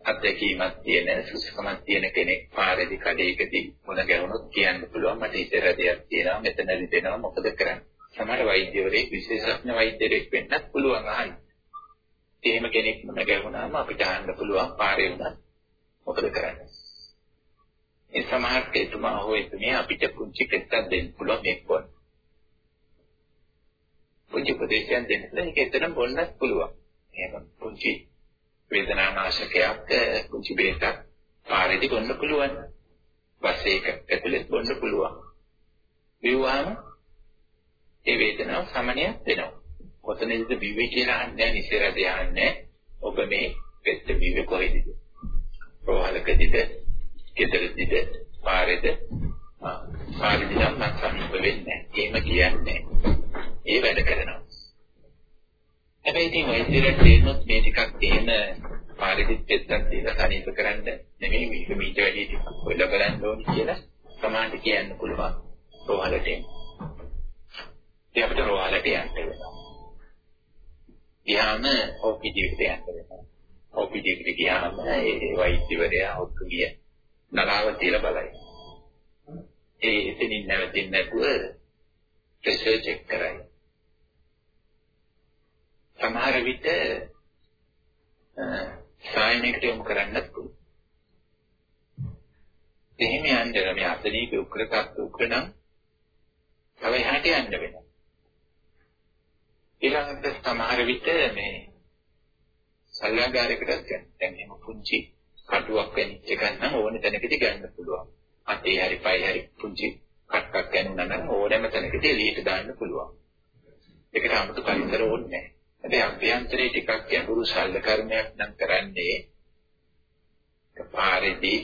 අත්දැකීමක් තියෙන සුසුකමක් තියෙන කෙනෙක් පාරේදී කඩේකදී මොන ගැහුණොත් කියන්න පුළුවන් මට ඉතර දෙයක් තියෙනවා මෙතන රිදෙනවා මොකද කරන්නේ සමහර වෛද්‍යවරයෙක් විශේෂඥ වෛද්‍යවරයෙක් වෙන්නත් පුළුවන් අහන්න. එහෙම කෙනෙක් මොන ගැහුණාම අපිට අහන්න පුළුවන් පාරේ වුණා මොකද කරන්නේ. ඒ සමහර කෙතුමා හෝ එතුමිය අපිට පුංචි පෙත්තක් දෙන්න පුළුවන් මේක පොත්. පුංචි උපදේශයක් දෙන්න ඒක එතන බොන්නත් පුළුවන්. එහෙම පුංචි වේදනානාශකයක් කුංචි බේතක් පාරේදී බොන්න පුළුවන්. බස් එක ඇතුලේ බොන්න පුළුවන්. විවහම ඒ වේදනාව සමනයක් වෙනවා. කොතනද බිව්වේ කියලා අහන්නේ නිසරද යන්නේ. ඔබ මේ පෙත්ත බිව්වේ කොහෙද? ප්‍රවාහකදීද? ගෙදරදීද? පාරේද? පාරේදී නම් මම සමීප වෙන්නේ නැහැ. එහෙම කියන්නේ. ඒ වැඩ කරනවා. හැබැයි ඉතින් වෛද්‍යරට තේරෙනොත් මේ ටිකක් එහෙම පාරිදිත් පෙත්තක් දීලා සනීප කරන්න නෙමෙයි මේක මීට වැඩි ටිකක් හොයලා බලන්න ඕනේ කියලා සමාන්ට කියන්න පුළුවන් රෝහලට එන්න. ඉතින් අපිට රෝහලට යන්න වෙනවා. ගියාම OPD එකට යන්න වෙනවා. OPD එකට ගියාම ඒ වෛද්‍යවරයා ඔක්කොගිය නලාව තියලා බලයි. ඒ එතනින් නැවතින්නේ නැතුව ප්‍රෙෂර් චෙක් කරයි. සමහර විට සායනයකට යොමු කරන්නත් පුළුවන්. එහෙම යන්න මේ අතනීක උක්‍රකත් උක්‍රනම් තව එහාට යන්න වෙනවා. ඊළඟට සමහර විට මේ සල්ලාගාරයකටත් ගන්න. දැන් එහෙම පුංචි කටුවක් වෙනිච්ච ගන්න ඕන තැනකදී ගන්න පුළුවන්. අතේ හරි පයි හරි පුංචි කට්ටක් ගන්නවා නම් ඕනෑම තැනකදී එළියට දාන්න පුළුවන්. ඒකට 아무තු පරිසර ඕනේ නැහැ. හැබැයි අභ්‍යන්තරේ ටිකක් ගැඹුරු ශල්‍ය කර්මයක් නම් කරන්නේ පාරේදී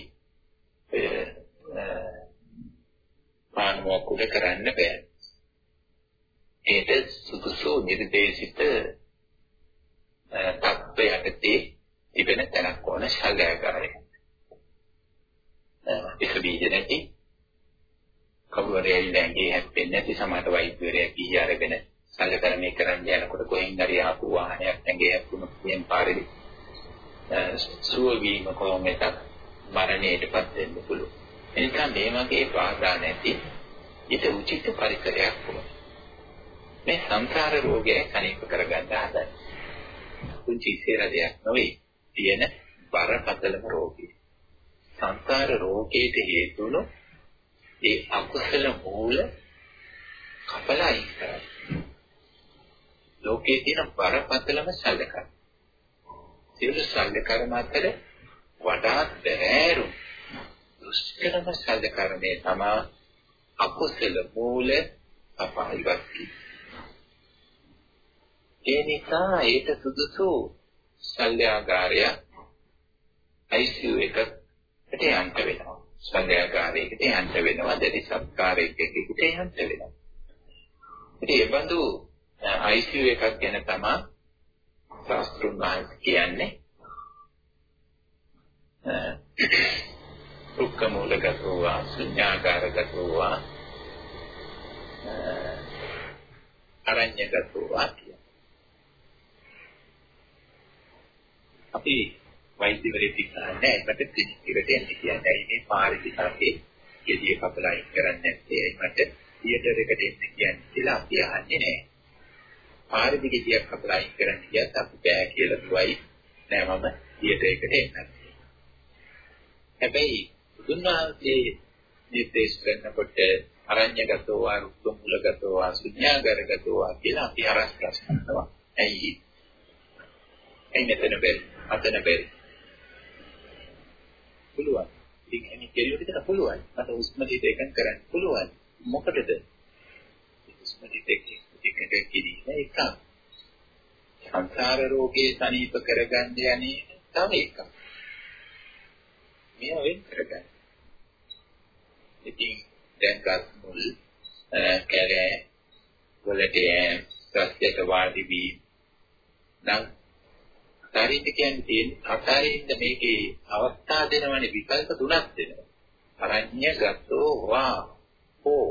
පානුවක් උඩ කරන්න බෑ. ඒට සුදුසු නිර්දේශිත තත්ත්වයකදී තිබෙන තැනක් ඕන ශල්‍යකාරය. ඒක බීජ නැති කවුරුරේ ඇවිල්ලා හැප්පෙන්නේ නැති සමහර වෛද්‍යවරයෙක් ගිහි අරගෙන සැලකරණය කරන්න යනකොට කොහෙන් හරි ආපු වාහනයක් ඇඟේ හැප්පුණොත් කියන පාරේ සුව වීම කොහොමද මරණයටපත් වෙන්න පුළුවන්. එනිසා මේ වගේ බාධා නැති ඊට උචිත පරිසරයක් ඕන. මේ සංසාර රෝගය කණීප කරගන්න හදන්නේ. කුංචි ඉසේරදයක් නෙවෙයි. තියෙන බරපතලම රෝගය. සංසාර රෝගයට හේතුණු ඒ අකුසල මූල කපලා අයින් කරන්න. ලෝකයේ තියෙන බරපතලම සැලකම්. සියලු සැලකම් අතර වඩාත් බැහැරු දුෂ්කරම සැලකරණේ තමයි අකුසල මූල අපායවත් ඒ නිසා ඒක සුදුසු ශල්‍යාගාරය ICU එකකට යන්න වෙනවා. ශල්‍යාගාරයකට යන්න වෙනවා. දැඩි සත්කාරයකට යන්න වෙනවා. ඉතින් ඒ බඳු ICU එකක් ගැන තමයි ශාස්ත්‍රුන් වහන්සේ කියන්නේ. දුක්ඛ මූලගතෝ වා ශුන්‍යාකාරගතෝ වා අරඤ්‍යගතෝ වා අපි වෛද්‍යවරයෙක් ඉස්සන්නේ ඒකට ක්ලිනික් එකට එන්න කියන්නේ මේ පාරිදිකාගේ යෙදී කපලයින් කරන්නේ නැත්තේ ඒකට තියටර් එකට එන්න කියන්නේ කියලා අපි අහන්නේ නැහැ. පාරේ ගෙඩියක් අපලා අයින් කරන්න කියත් අපි බෑ කියලා දුවයි නෑ මම තියටර් එකට එන්නම්. හැබැයි බුදුන් වහන්සේ නිර්දේශ කරනකොට අරඤ්‍යගතෝ වා රුක්කමූලගතෝ වා ශුඤ්ඤාගරගතෝ වා කියලා අපි අරස් ප්‍රශ්නනවා. ඇයි? ඇයි මෙතන බැරි? අතන බැරි? පුළුවන්. ඉතින් එන්නේ කෙලියට විතර පුළුවන්. මට උස්ම දිට එකෙන් කරන්න පුළුවන්. මොකටද? උස්ම දිට එකෙන් එකට කිරීම එකක්. සංසාර රෝගේ සනීප කරගන්න යන්නේ තව එකක්. මේ වෙන් කරගන්න. ඉතින් දැන් ගස් මුල් කැරේ වලට සත්‍යයට වාඩි වී නම් අතාරින්න කියන්නේ තියෙන අතාරින්න මේකේ අවස්ථා දෙනවනේ විකල්ප තුනක් දෙනවා. අරඤ්‍ය ගතෝ වා හෝ.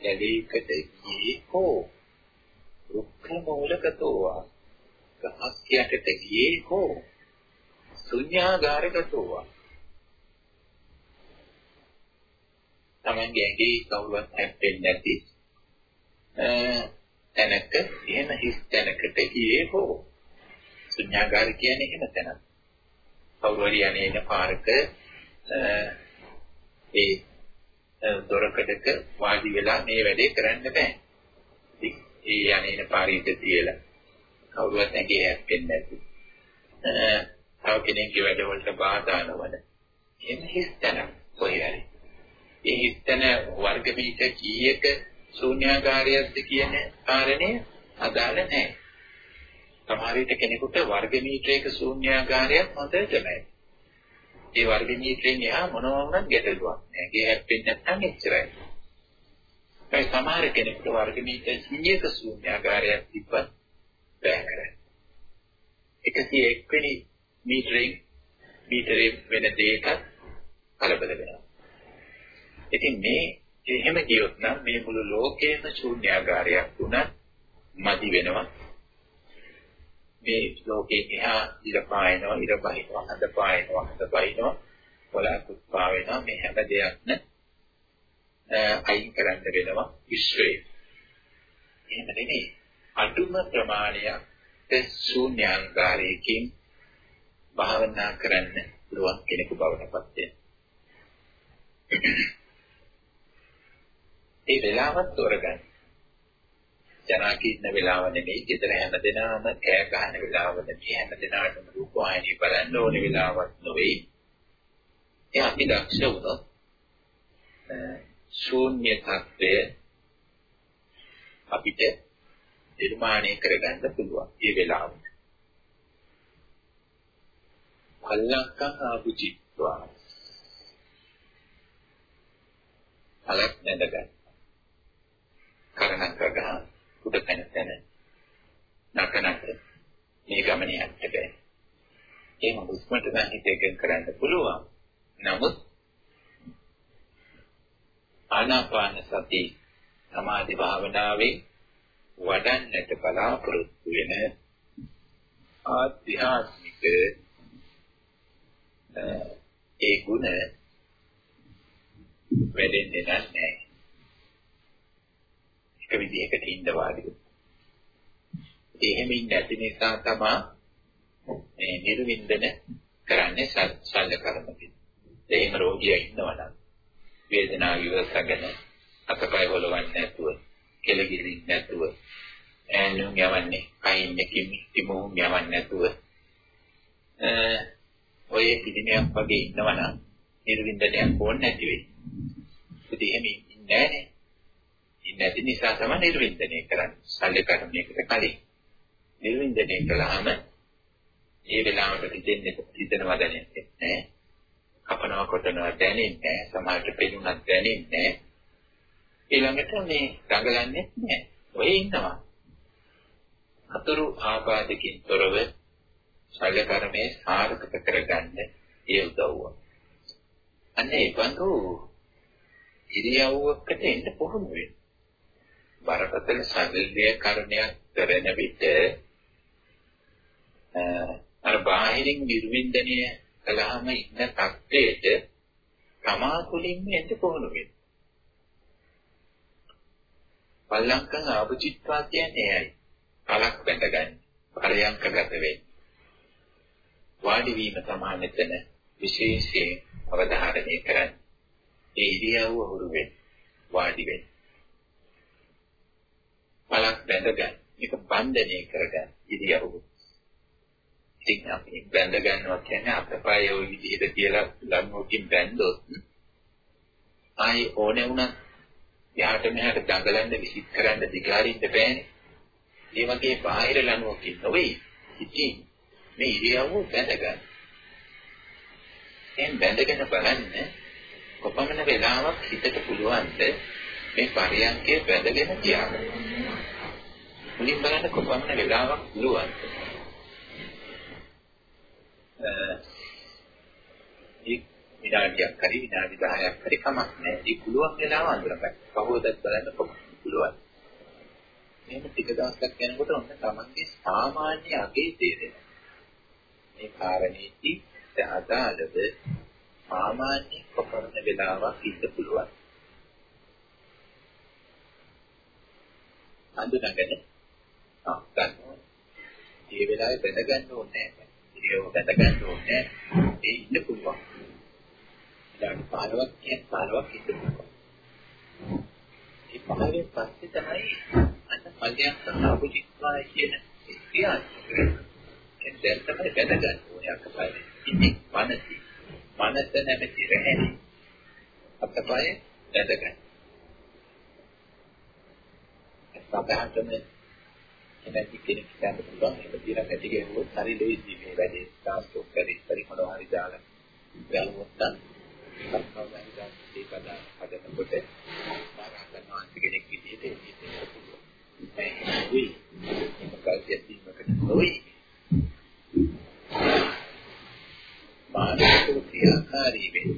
කැලේකට ගියේ හෝ. රුක්ඛ මූලකතෝවා ගහක් යටට ගියේ හෝ. ශුන්‍යාගාරකතෝවා තමන්ගේ ඇඟේ කවුරුවත් හැප්පෙන්නේ නැති තැනක එහෙම හිස් තැනකට ගියේ හෝ. ශුන්‍යාගාර කියන්නේ එහෙම තැනක් කවුරු හරි යන්නේ පාරක ඒ දොරකඩක වාඩි වෙලා මේ වැඩේ කරන්න බෑ. ඉතින් ඒ යන්නේන පාරීත තියලා කවුරුවත් ඇඟේ හැප්පෙන්නේ නැති. තව කෙනෙක්ගේ වැඩවලට බාධා නොවන. එන්න හිස්තන කොහේ හරි. ඒ හිස්තන වර්ග මීටර් කීයක ශූන්‍යාකාරයක්ද කියන කාරණේ අදාළ නැහැ. සමහර විට කෙනෙකුට වර්ග මීටරයක ශූන්‍යාකාරයක් හොඳට නැහැ. ඒ වර්ග මීටරෙන් එහා මොනවා වුණත් ගැටලුවක් නෑ. ගේ හැප්පෙන්නේ නැත්නම් එච්චරයි. ඒ සමහර කෙනෙකුට වර්ග මීටර් 100ක ශූන්‍යාකාරයක් තිබ්බත් බෑ කරන්නේ. 101 වෙනි මීටරෙන් මීටරේ වෙන දෙයකට කලබල වෙනවා. ඉතින් මේ එහෙම කියොත් නම් මේ මුළු ලෝකයේම ශූන්‍යාකාරයක් වුණත් මදි වෙනවා. මේ ලෝකේ එහා ඉර පායනවා, ඉර බහිනවා, හඳ පායනවා, හඳ බහිනවා, වලකුත් පාවෙනවා මේ හැම දෙයක්ම අයින් කරන්න වෙනවා විශ්වයේ. එහෙම නෙමෙයි. අඩුම ප්‍රමාණයක් ශූන්‍යාකාරයකින් භාවනා කරන්න පුළුවන් කෙනෙකු බවට පත් වෙනවා. ඒ වෙලාවත් තෝරගන්න. ජනාකී ඉන්න වෙලාව නෙමෙයි, ගෙදර හැමදෙනාම කෑ ගහන වෙලාව නෙමෙයි, හැමදෙනාටම රූපවාහිනිය බලන්න ඕන වෙලාවක් නෙවෙයි. ඒ අපි දක්ෂ වුණොත් ශූන්‍ය තත්වය අපිට නිර්මාණය කරගන්න පුළුවන්. ඒ වෙලාවට. අල්ලංකං ආපුචිත්වා අලක් නැදගන්න. කරණක් ගහ උඩ තැන තැන නකනක මේ ගමනේ යන්න බෑ. එහෙම හුස්මට නම් හිතේකින් කරන්න පුළුවන්. නමුත් ආනාපාන සති සමාධි භාවනාවේ වඩන්නට බලාපොරොත්තු වෙන ආධ්‍යාත්මික ඒ ගුණ වැඩෙන්නේ නැහැ. එක විදිහකට ඉන්න වාඩි. එහෙම ඉන්න ඇති නිසා තමයි මේ නිර්වින්දන කරන්නේ සල්ල කර්මකින්. එහෙම රෝගියා ඉන්නවනම් වේදනාව ඉවසගෙන අතපය හොලවන්නේ නැතුව, කෙලගිරින් නැතුව, ඈනුම් යවන්නේ, කයින් දෙකින් තිබුම් යවන්නේ නැතුව ඔය පිළිමයක් වගේ ඉන්නවනම් නිර්වින්දනයක් ඕනේ නැති වෙයි. ඉතින් එහෙම ඉන්නේ නැහැ. ඉන්නේ නැති නිසා තමයි නිර්වින්දනය කරන්නේ. සල්ලි කර්මයකට කලින්. නිර්වින්දනය කළාම ඒ වෙලාවට හිතෙන්නේ හිතනවා දැනෙන්නේ නැහැ. කපනවා කොටනවා දැනෙන්නේ නැහැ. සමහරට පෙනුනක් දැනෙන්නේ නැහැ. ඊළඟට මේ දඟලන්නේ නැහැ. ඔය ඉන්නවා. අතුරු ආබාධකින් තොරව ශල්‍ය කර්මයේ සාර්ථක කරගන්න ඒ උදව්ව. අන්න ඒ බඳු ඉරියව්වකට එන්න පුහුණු වෙන්න. බරපතල ශල්‍ය කර්මයක් කරන විට අර බාහිරින් නිර්වින්දනය කළාම ඉන්න තත්ත්වයට තමා තුළින්ම එන්න පුහුණු වෙන්න. පල්ලංකම් ආපචිත්වා කියන්නේ එයයි. කලක් බැඳගන්න. පරයන්කගත වෙන්නේ. වාඩි වීම තමයි මෙතන විශේෂයෙන් අවධාරණය කරන්නේ. ඒ ඉරියව්ව හුරු වෙන්න. වාඩි වෙන්න. පලක් බැඳගන්න. ඒක බන්ධනය කරගන්න ඉරියව්ව. ඉතින් අපි බැඳ ගන්නවා කියන්නේ අතපය ওই විදිහට කියලා ලඟුවකින් බැඳොත් ආයි ඕනේ වුණත් යහට මෙහාට දඟලන්න විසිට කරන්න දිගාරින්න බෑනේ. ඒ වගේ බාහිර ලණුවකින් නොවේ. ඉතින් මේ ඉරියව්ව බැඳගන්න. එන් බැඳගෙන බලන්න කොපමණ වෙලාවක් හිතට පුළුවන්ද මේ පරියන්කේ බැඳගෙන තියාගන්න. මුලින් බලන්න කොපමණ වෙලාවක් පුළුවන්ද? ඒ විනාඩියක් හරි විනාඩි 10ක් හරි කමක් නැහැ. ඒ පුළුවන් වෙලාව අඳුරගන්න. කවුරුදත් බලන්න පුළුවන්. එහෙම ටික දවසක් යනකොට ඔන්න තමන්ගේ සාමාන්‍ය අගේ තේරෙනවා. මේ කාරණේටි අදාළව සාමාන්‍ය කොපමණ වෙලාවක් ඉන්න පුළුවන්. අඳුනගෙන ආ ගන්නවා. මේ වෙලාවේ බඳ ගන්න ඕනේ නැහැ. ඒක බඳ ගන්න ඕනේ. ඒ ඉන්න පුළුවන්. ඊට 15ක් කියන 15ක් ඉන්න පුළුවන්. ඒ 15 පස්සේ තමයි අන්න මල්යන් සහභාගීත්වය කියන ක්‍රියාව. ඒ දැන් තමයි බඳ ගන්න ඕනේ අකපයි. ඉතින් මනසි මනස නැමැති රැහෙනි. අකපය බඳ ගන්න. නැති කෙනෙක් කියන්න පුළුවන් එහෙම කියලා නැති කෙනෙකුත් හරි දෙවිසි මේ වැඩේ. ටාස්කෝ කරේ ඉස්සරි මොනවා හරි දාලා ගලුවොත් ගන්න කවදාද ඒ පදා හදනකොට ආරාධන වාන්ති කෙනෙක් විදිහට ඒක පුළුවන්. ඒ වෙයි මොකක්ද යැපීමකට නොවේ. මානසික ක්‍රියාකාරී වෙන්න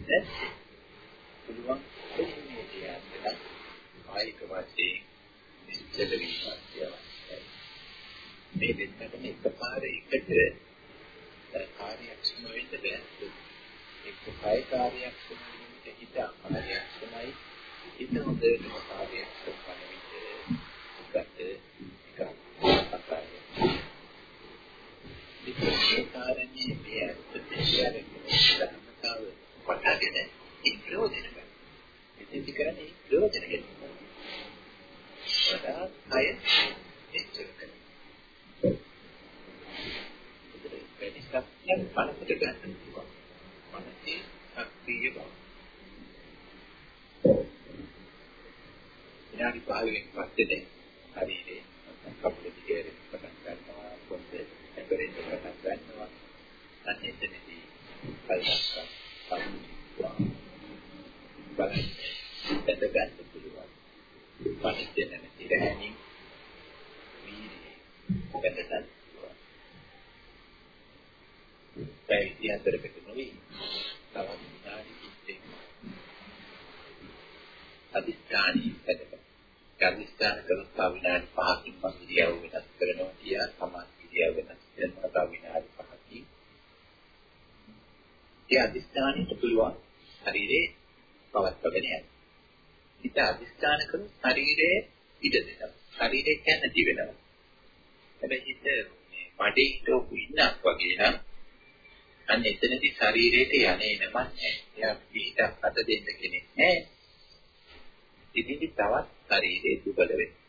ඒ ඉතිහාසරකට නොවේ. තවත් විනාඩි 30ක්. අදිස්ථානී වැඩක. අදිස්ථාන කරන තව විනාඩි 5කින් මම ඉරියව් වෙනස් කරනවා කියා සමාජ ඉරියව් වෙනස් කරනවා තව විනාඩි 5කින්. ඒ අදිස්ථානෙට පුළුවන් ශරීරේ පවත්වාගෙන යන්න. හිත අදිස්ථාන කරන ශරීරයේ ඉඩ දෙනවා. ශරීරය කියන්නේ දි වෙනවා. හැබැයි හිත මේ මඩේ හිටවපු ඉන්නක් වගේ නම් අන්න එතනදී ශරීරයට යන්නේ නමත් නැහැ. එයා පිටක් අත දෙන්න කෙනෙක් නැහැ. ඉතින් තවත් ශරීරයේ දුබල වෙනවා.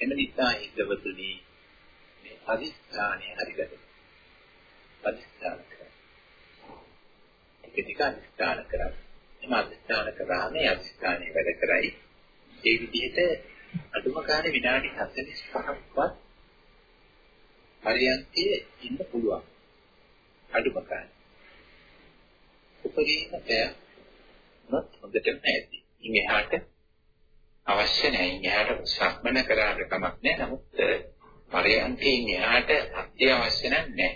එම නිසා හිතවතුනි මේ අදිස්ථානය හරියට අදිස්ථාන කරා. ටික ටික අදිස්ථාන කරා. එම අදිස්ථාන කරාම ඒ අදිස්ථානයේ වැඩ කරයි. ඒ විදිහට අඩුම ගානේ විනාඩි 45ක්වත් පරියන්කේ ඉන්න පුළුවන්. අඩුම ගානේ. උපරිම බෑ. නත් හොඳටම නැති. ඉන් එහාට අවශ්‍ය නැහැ. ඉන් එහාට සක්මන කරාට කමක් නැහැ. නමුත් පරියන්කේ එහාට අත්‍යවශ්‍ය නැහැ.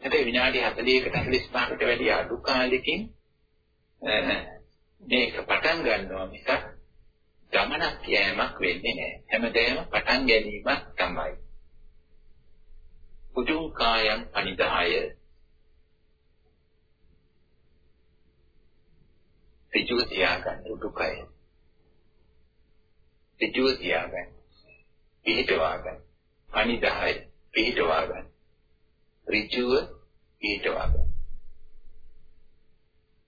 හැබැයි විනාඩි 40කට 45කට වැඩි අඩු කාලෙකින් මේක පටන් ගන්නවා මිසක් ගමනක් යෑමක් වෙන්නේ නැහැ. හැමදේම පටන් ගැනීමක් තමයි. උතුම් කායම් අනිදාය. පිටුව තියාගන්න උඩුකය. පිටුව තියාගන්න. පිටවා ගන්න. අනිදාය පිටවා ගන්න. ඍජුව පිටවා ගන්න.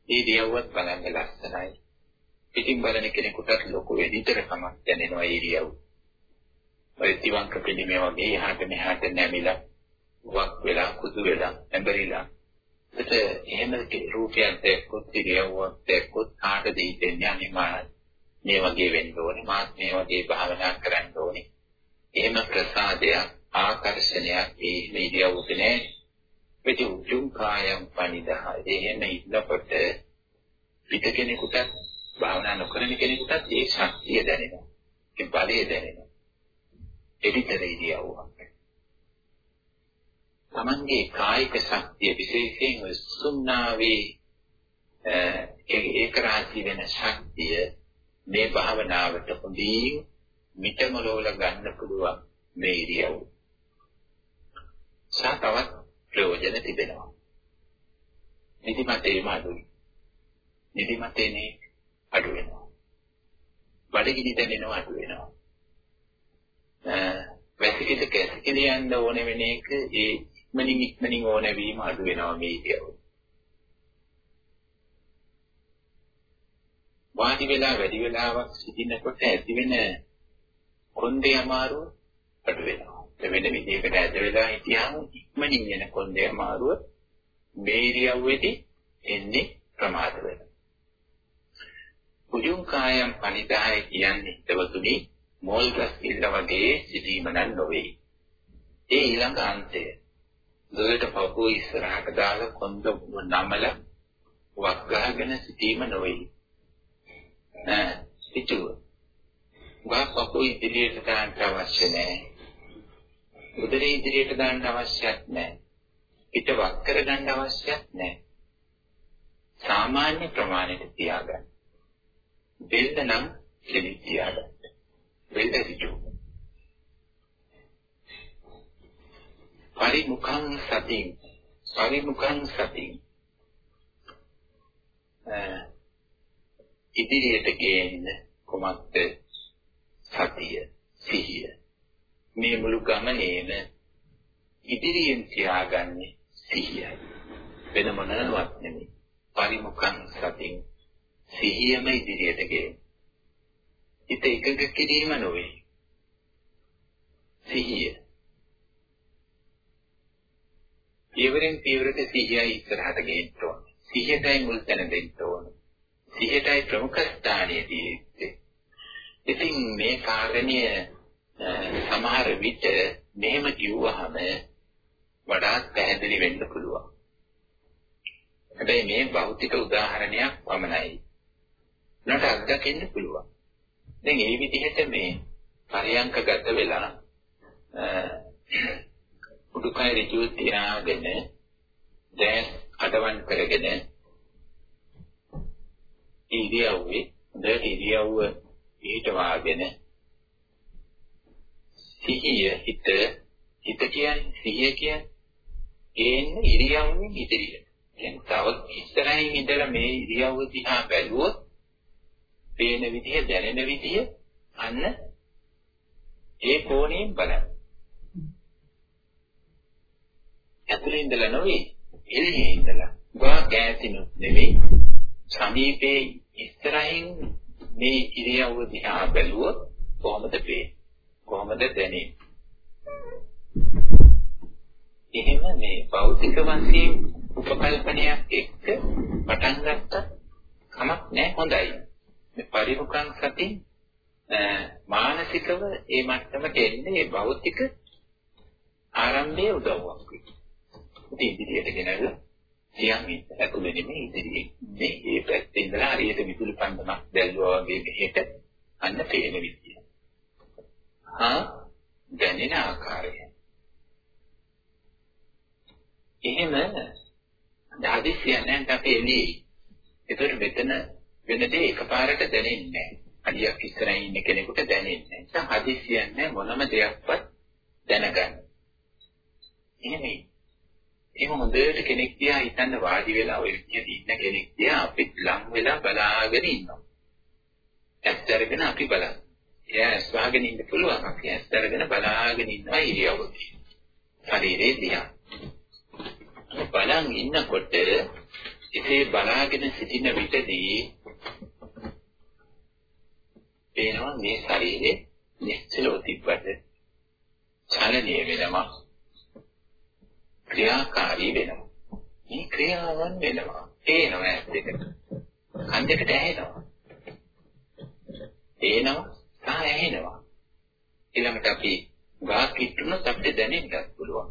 මේ දියව්වත් බලන්න ලස්සනයි. පිටින් බලන කෙනෙකුට ලොකු වෙදිතරකමක් දැනෙනවා ඉරියව්. ඔය තිවංක පිළිමේ වගේ එහාට මෙහාට නැමිලා වක් වෙලා කුදු වෙලා ඇඹරිලා ඒත් එහෙම රූපයක් දැක්කොත් ඉරියව්වක් දැක්කොත් කාටද හිතෙන්නේ අනිමා මේ වගේ වෙන්න ඕනේ මාත් මේ වගේ භාවනා කරන්න ඕනේ. එහෙම ප්‍රසාදයක් ආකර්ෂණයක් මේ ඉරියව්වක නැහැ. පිටු උතුම් කායම් පනිදහ එහෙම ඉන්නකොට පිට කෙනෙකුට භාවනා නොකරන කෙනෙකුටත් ඒ ශක්තිය දැනෙනවා. ඒ බලය දැනෙනවා. එවිතර ඉරියව්වක්. තමන්ගේ කායික ශක්තිය විශේෂයෙන් සුන්නාවේ ඒක රාශි වෙන ශක්තිය මේ භාවනාවට හොඳින් මිටමලෝල ගන්න පුළුවන් මේ ඉරියව්. සාතවත් ප්‍රයෝජන තිබෙනවා. නිදිමතේම අඩුයි. නිදිමතේනේ අඩු වෙනවා. බඩගිනි දැනෙනවා අඩු වෙනවා. වැසිකිට කැසිකිට යන්න ඕන වෙන එක ඒ ඉක්මනින් ඉක්මනින් ඕන වීම අඩු වෙනවා මේ ඉතියව. වාඩි වෙලා වැඩි වෙලාවක් සිටිනකොට ඇතිවෙන කොන්දේ අමාරුව අඩු වෙනවා. වෙන විදිහකට ඇද වෙලා හිටියාම ඉක්මනින් එන කොන්දේ අමාරුව මේ ඉරියව්වේදී එන්නේ ප්‍රමාද වෙනවා. කුජුම් කායම් පනිදාය කියන්නේ හිතවතුනි මෝල් රස්කිල්ල වගේ සිටීම නම් නොවේ. ඒ ඊළඟ අන්තය. දුරට පපුව ඉස්සරහට දාලා කොන්ද නමල වක් ගහගෙන සිටීම නොවේ. ඈ සිටුව. වා පපුව ඉදිරියට දාන්න අවශ්‍ය නැහැ. උදරේ ඉදිරියට දාන්න අවශ්‍යත් නැහැ. පිට වක් කර ගන්න අවශ්‍යත් නැහැ. සාමාන්‍ය ප්‍රමාණයට තියාගන්න. දෙන්න නම් කෙලින් තියාගන්න. වෙන්න ඍජු. පරිමුඛං සතින්. පරිමුඛං සතින්. ඉදිරියට ගේන්න කොමත්ද සතිය සිහිය. මේ මුළු ගමනේම ඉදිරියෙන් තියාගන්නේ සිහියයි. වෙන මොනවත් නෙමෙයි. පරිමුඛං සතින්. සිහියම ඉදිරියට ගේන්න. හිත එකඟ කිරීම නොවේ. සිහිය. පියවරෙන් පියවරට සිහියයි ඉස්සරහට ගේන්න ඕන සිහියටයි මුල් තැන දෙන්න ඕන සිහියටයි ප්‍රමුඛ ස්ථානයේදී ඉතින් මේ කාරණය සමහර විට මෙහෙම කිව්වහම වඩාත් පැහැදිලි වෙන්න පුළුවන්. හැබැයි මේ භෞතික උදාහරණයක් පමණයි. නට අත්දකින්න පුළුවන්. දැන් මේ විදිහට මේ පරියංක ගත වෙලා උඩුකය ඍජුව තියාගෙන දැන් අඩවන් කරගෙන ඉරියව්වේ හොඳට ඉරියව්ව පිටවාගෙන සිහිය හිත හිත කියන්නේ සිහිය කියන්නේ ඒන්නේ ඉරියව්වෙන් ඉදිරියට. දැන් තව ඉස්සරහින් ඉඳලා මේ ඉරියව්ව දිහා බැලුවොත් පේන විදිහ දැනෙන විදිහ අන්න ඒ කෝණයෙන් බලන්න. ඇතුලේ ඉඳලා නෙවෙයි එළියේ ඉඳලා. ගා කෑසිනුත් නෙවෙයි සමීපේ ඉස්සරහින් මේ ඉරියව්ව දිහා බැලුවොත් කොහොමද පේන්නේ? කොහොමද දැනෙන්නේ? එහෙම මේ භෞතික වශයෙන් උපකල්පනයක් එක්ක පටන් ගත්ත කමක් නැහැ හොඳයි. මේ පරිමුඛං සති මානසිකව ඒ මට්ටමට එන්නේ මේ භෞතික ආරම්භයේ උදව්වක් වෙයි. ඉතින් ඉදිරියට ගෙනල්ලා කියන්නේ ඇතුලේ නෙමෙයි ඉදිරියේ. මේ මේ පැත්තේ ඉඳලා හරියට විදුලි පන්දමක් දැල්වුවා වගේ මෙහෙට අන්න පේන විදිය. හා දැනෙන ආකාරය. එහෙම දාදිසිය නැන්ට අපේ එළියේ. ඒතර මෙතන වෙන දේ එකපාරට දැනෙන්නේ නැහැ. අඩියක් ඉස්සරහින් ඉන්න කෙනෙකුට දැනෙන්නේ නැහැ. ඒ හදිසියන්නේ මොනම දෙයක්වත් දැනගන්න. එහෙමයි. එහෙම හොඳට කෙනෙක් දිහා හිතන්න වාඩි වෙලා ඔය විදිහට ඉන්න කෙනෙක් දිහා අපි ලං වෙලා බලාගෙන ඉන්නවා. ඇස් අරගෙන අපි බලන්න. එයා ඇස් වහගෙන ඉන්න පුළුවන්. අපි ඇස් අරගෙන බලාගෙන ඉන්නවා ඉරියව්වදී. ශරීරේ දිහා. බලන් ඉන්නකොට ඉතේ බලාගෙන සිටින විටදී පේනවා මේ ශරීරේ නිශ්චලව තිබ්බට චලනය වෙනවා ක්‍රියාකාරී වෙනවා. මේ ක්‍රියාවන් වෙනවා. පේනවා ඇස් දෙකට. කන් දෙකට ඇහෙනවා. පේනවා සහ ඇහෙනවා. ඊළඟට අපි ගා කිට්ටුනොත් අපිට දැනෙන්නත් පුළුවන්.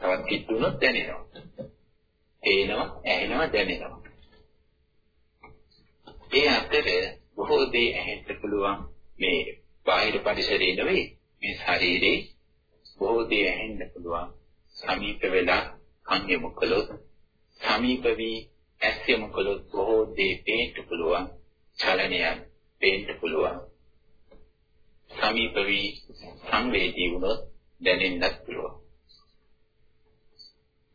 තවත් කිට්ටුනොත් දැනෙනවා. පේනවා, ඇහෙනවා, දැනෙනවා. ඒ අතර බොහෝ දේ ඇහෙන්න පුළුවන් මේ බාහිර පරිසරේ නෙවෙයි මේ ශරීරේ බොහෝ දේ ඇහෙන්න පුළුවන් සමීප වෙලා කන් යොමු කළොත් සමීප වී ඇස් යොමු කළොත් බොහෝ දේ පේන්න පුළුවන් චලනයන් පේන්න පුළුවන්. සමීප වී සංවේදී වුණොත් දැනෙන්නත් පුළුවන්.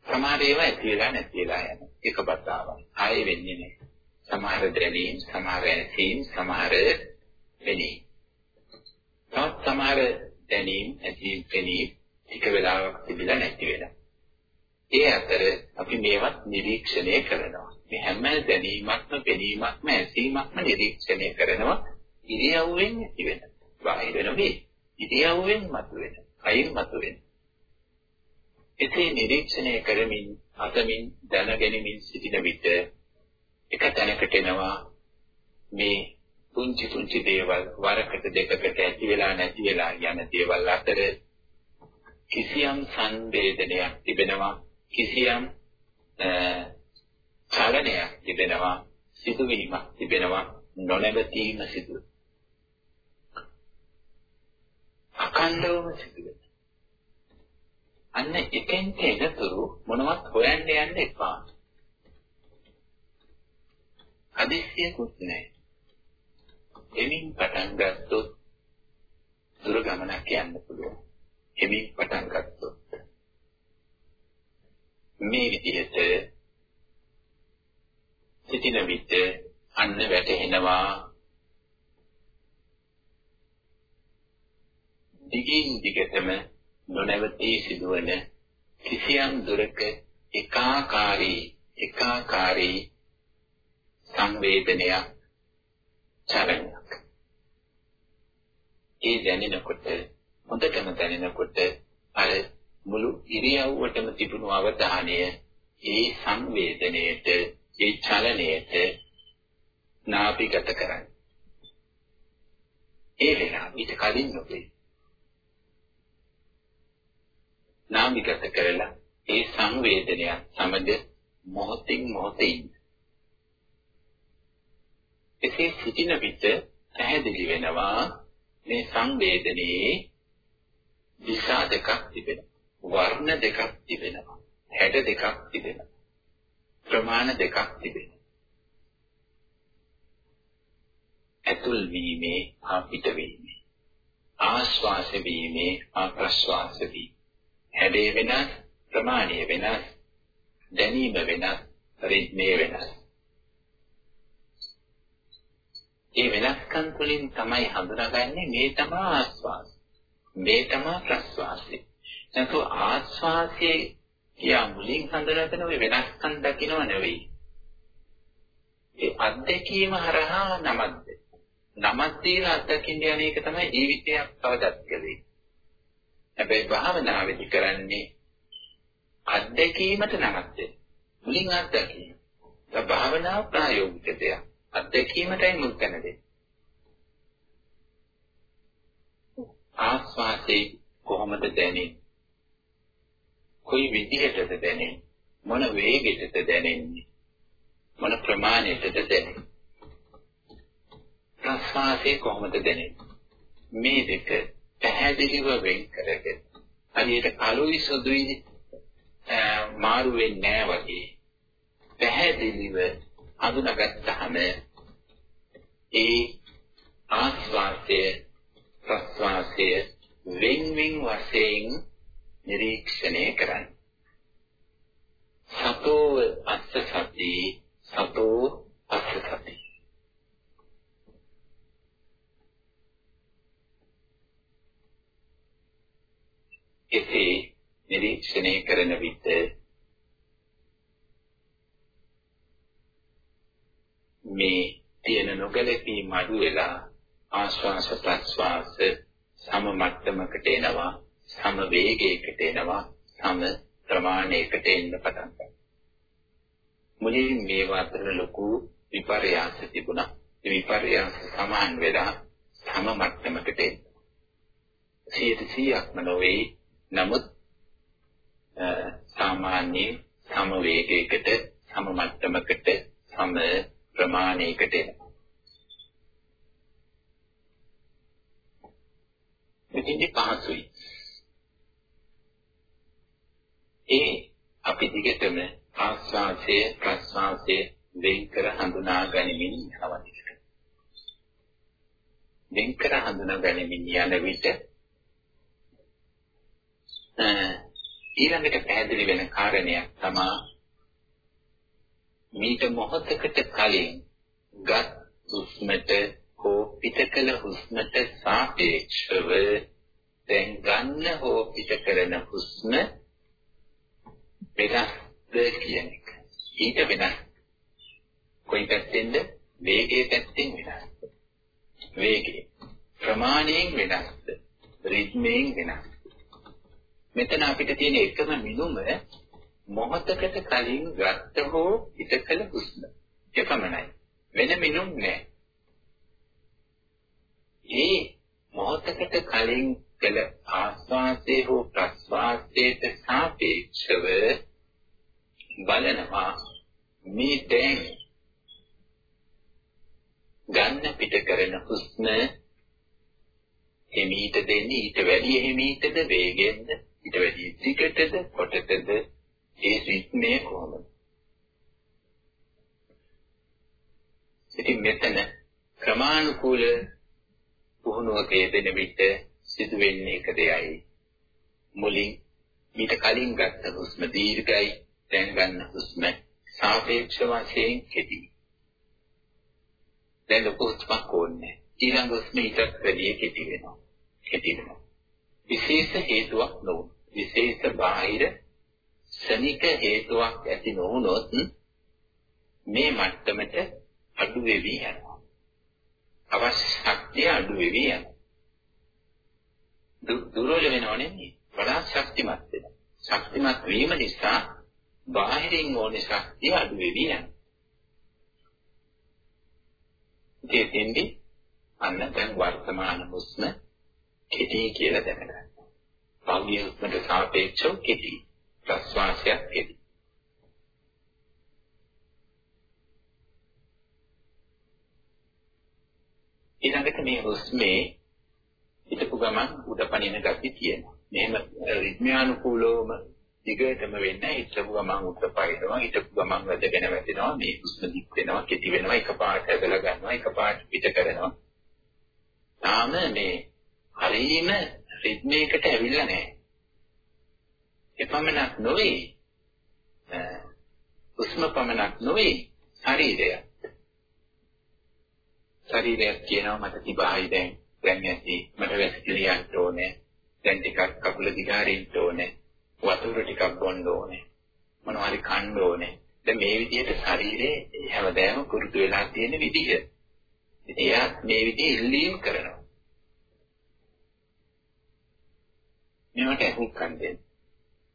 සමහර ඒවා ඇති වෙලා නැති වෙලා යන එක බතාවක්. ආයෙ වෙන්නේ නැහැ. සමහර දැනීම් සමහර ඇසීම් සමහර වෙනී තවත් සමහර දැනීම් ඇසීම් වෙනී ටික වෙලාවක් තිබිලා නැති වෙනවා. ඒ අතර අපි මේවත් නිරීක්ෂණය කරනවා. මේ හැම දැනීමක්ම, පෙනීමක්ම, ඇසීමක්ම නිරීක්ෂණය කරනවා ඉරියව්වෙන් ඇති වෙන. බාහිර නෙවෙයි. ඉරියව්වෙන් මතුවෙන. කයින් මතුවෙන. එසේ නිරීක්ෂණය කරමින්, අතමින් දැනගෙනමින් සිටින විට එක තැනකට එනවා මේ පුංචි පුංචි දේවල් වරකට දෙකකට ඇති වෙලා නැති වෙලා යන දේවල් අතර කිසියම් සංවේදනයක් තිබෙනවා කිසියම් චලනයක් තිබෙනවා සිදුවීමක් තිබෙනවා නොනැවතීම සිදු. අකණ්ඩවම සිදුවෙන. අන්න එකෙන් එනතුරු මොනවත් හොයන්න යන්න එපා. හදිස්සියකුත් නැහැ එමින් පටන් ගත්තොත් දුර ගමනක් යන්න පුළුවන්. එමින් පටන් ගත්තොත්. මේ විදිහට සිටින විට අන්න වැටෙනවා දිගින් දිගටම නොනවතී සිදුවන කිසියම් දුරක එකාකාරී එකාකාරී සංවේදනයක් චලනයක්. ඒ දැනෙනකොට හොඳටම දැනෙනකොට අර මුළු ඉරියව්වටම තිබුණු අවධානය ඒ සංවේදනයේට ඒ චලනයට නාභිගත කරන්නේ. ඒ වෙලාව ඊට කලින් නොවේ. නාභිගත කරලා ඒ සංවේදනය සමග මොහොතින් මොහොත ඉන්න. එසේ සිටින විට පැහැදිලි වෙනවා මේ සංවේදනයේ දිශා දෙකක් තිබෙනවා. වර්ණ දෙකක් තිබෙනවා. හැඩ දෙකක් තිබෙනවා. ප්‍රමාණ දෙකක් තිබෙනවා. ඇතුල් වීමේ හා පිට වීමේ ආශ්වාස වීමේ හා ප්‍රශ්වාස වීමේ හැඩේ වෙනස් ප්‍රමාණය වෙනස් දැනීම වෙනස් රිද්මේ වෙනස් ඒ වෙනස්කම් තුළින් තමයි හඳුනාගන්නේ මේ තමයි ආස්වාස මේ තමයි ප්‍රස්වාසය නැතු ආස්වාසයේ කියා මුලින් හඳුනාගෙන ඔය වෙනස්කම් දකින්නව නෙවෙයි ඒ අත්දැකීම හරහා නමද්ද නමක් දීලා අත්දකින්න යන එක තමයි ජීවිතයක් කවදත් කලේ. හැබැයි භාවනාවේදී කරන්නේ අත්දැකීමට නමක් දෙන්න. මුලින් අත්දැකීම. ඒ භාවනාව ප්‍රායෝගික දෙයක්. අත්දැකීමටයි මුල් තැන දෙන්නේ. ආස්වාසේ කොහොමද දැනෙන්නේ? කොයි විදිහටද දැනෙන්නේ? මොන වේගෙටද දැනෙන්නේ? මොන ප්‍රමාණයටද දැනෙන්නේ? ප්‍රස්වාසයේ කොහොමද දැනෙන්නේ? මේ දෙක පැහැදිලිව වෙන් කරගෙන හරියට කළුයි සුදුයි මාරු වෙන්නේ නැහැ වගේ පැහැදිලිව හඳුනාගත්තාම ඒ ආස්වාදය ප්‍රස්වාසය වෙන් වෙන් වශයෙන් නිරීක්ෂණය කරන්න. සතෝ අස්ස සති සතෝ අස්ස සති එසේ නිරීක්ෂණය කරන විට මේ තියෙන නොගැලපීම් අඩු වෙලා ආශ්වාස ප්‍රශ්වාස සම මට්ටමකට එනවා සම වේගයකට එනවා සම ප්‍රමාණයකට එන්න පටන් ගන්නවා. මුලින් මේවා අතර ලොකු විපර්යාස තිබුණා. ඒ විපර්යාස සමාන වෙලා සම මට්ටමකට එන්න. 100%ක්ම නොවේ. නමුත් සාමාන්‍ය සම වේගයකට සම මට්ටමකට සම ප්‍රමාණයකට එනවා. මෙතෙන්දි පහසුයි. ඒ අපි දිගටම ආස්වාදයේ ප්‍රස්වාදයේ වෙන් කර හඳුනා ගනිමින් යනවා. වෙන් කර හඳුනා ගනිමින් යන විට ඊළඟට පැහැදිලි වෙන කාරණයක් තමයි මීට මොහොතකට කලින් ගත් හුස්මට හෝ පිටකල හුස්මට සාපේක්ෂව දැන් ගන්න හෝ පිට කරන හුස්ම වෙනස්ද කියන එක. ඊට වෙනස්. කොයි පැත්තෙන්ද? වේගයේ පැත්තෙන් වෙනස්. වේගය. ප්‍රමාණයෙන් වෙනස්ද? රිද්මයෙන් වෙනස්. මෙතන අපිට තියෙන එකම මිනුම මොහොතකට කලින් ගත්ත හෝ පිටකල හුස්ම. එපමණයි. වෙන මිනුම් නැහැ. ඒ මොහොතකට කලින් කළ ආස්වාදයේ හෝ ප්‍රස්වාදයට සාපේක්ෂව බලනවා මේ දැන් ගන්න පිට කරන හුස්ම එමීට දෙන්නේ ඊට වැඩි එමීටද වේගෙන්ද ඊට වැඩි දිගටද කොටටද ඒ රිද්මේ කොහොමද? ඉතින් මෙතන ක්‍රමානුකූල පුහුණුවක යෙදෙන විට සිදුවෙන්නේ එක දෙයයි. මුලින් මීට කලින් ගත්ත හුස්ම දීර්ඝයි දැන් ගන්න හුස්ම සාපේක්ෂ වශයෙන් කෙටි. දැන් ලොකු හුස්මක් ඕනේ. ඊළඟ හුස්ම ඊටත් වැඩිය කෙටි වෙනවා. කෙටි වෙනවා. විශේෂ හේතුවක් නොවුන. විශේෂ බාහිර ශනික හේතුවක් ඇති නොවුනොත් මේ මට්ටමට අඩු වෙවි යනවා. අවශ්‍ය ශක්තිය අඩු වෙවි යනවා. දුර්වල වෙනව නෙමෙයි. වඩා ශක්තිමත් වෙනවා. ශක්තිමත් වීම නිසා බාහිරින් ඕනේ ශක්තිය අඩු වෙවි යනවා. දෙතෙන්දි අන්න දැන් වර්තමාන හුස්ම කෙටි කියලා දැනගන්න. පෞද්ගලික හුස්මට සාපේක්ෂව කෙටි. ප්‍රස්වාසයක් කෙටි. ඊළඟට මේ හුස්මේ හිතපු ගමන් උඩ පනින ගති තියෙනවා. මෙහෙම රිද්මයානුකූලවම දිගටම වෙන්නේ හිතපු ගමන් උඩ පනිනවා, හිතපු ගමන් වැදගෙන වැදෙනවා, මේ හුස්ම දික් වෙනවා, කෙටි වෙනවා, එකපාරට ඇදලා ගන්නවා, එකපාරට පිට කරනවා. තාම මේ හරීම රිද්මයකට ඇවිල්ලා නැහැ. එපමණක් නොවේ. හුස්ම පමණක් නොවේ ශරීරය. ශරීරයක් කියනවා මට තිබහයි දැන්. දැන් ඇති. මට වැසිකිලියන්න ඕනේ. දැන් ටිකක් කකුල දිගාරින්න ඕනේ. වතුර ටිකක් බොන්න ඕනේ. මොනවා හරි කන්න ඕනේ. දැන් මේ විදිහට ශරීරේ හැමදාම පුරුදු වෙලා තියෙන විදිහ. ඉතින් එයා මේ විදිහේ ඉල්ලීම් කරනවා. මේවට අහුම්කම් දෙන්න.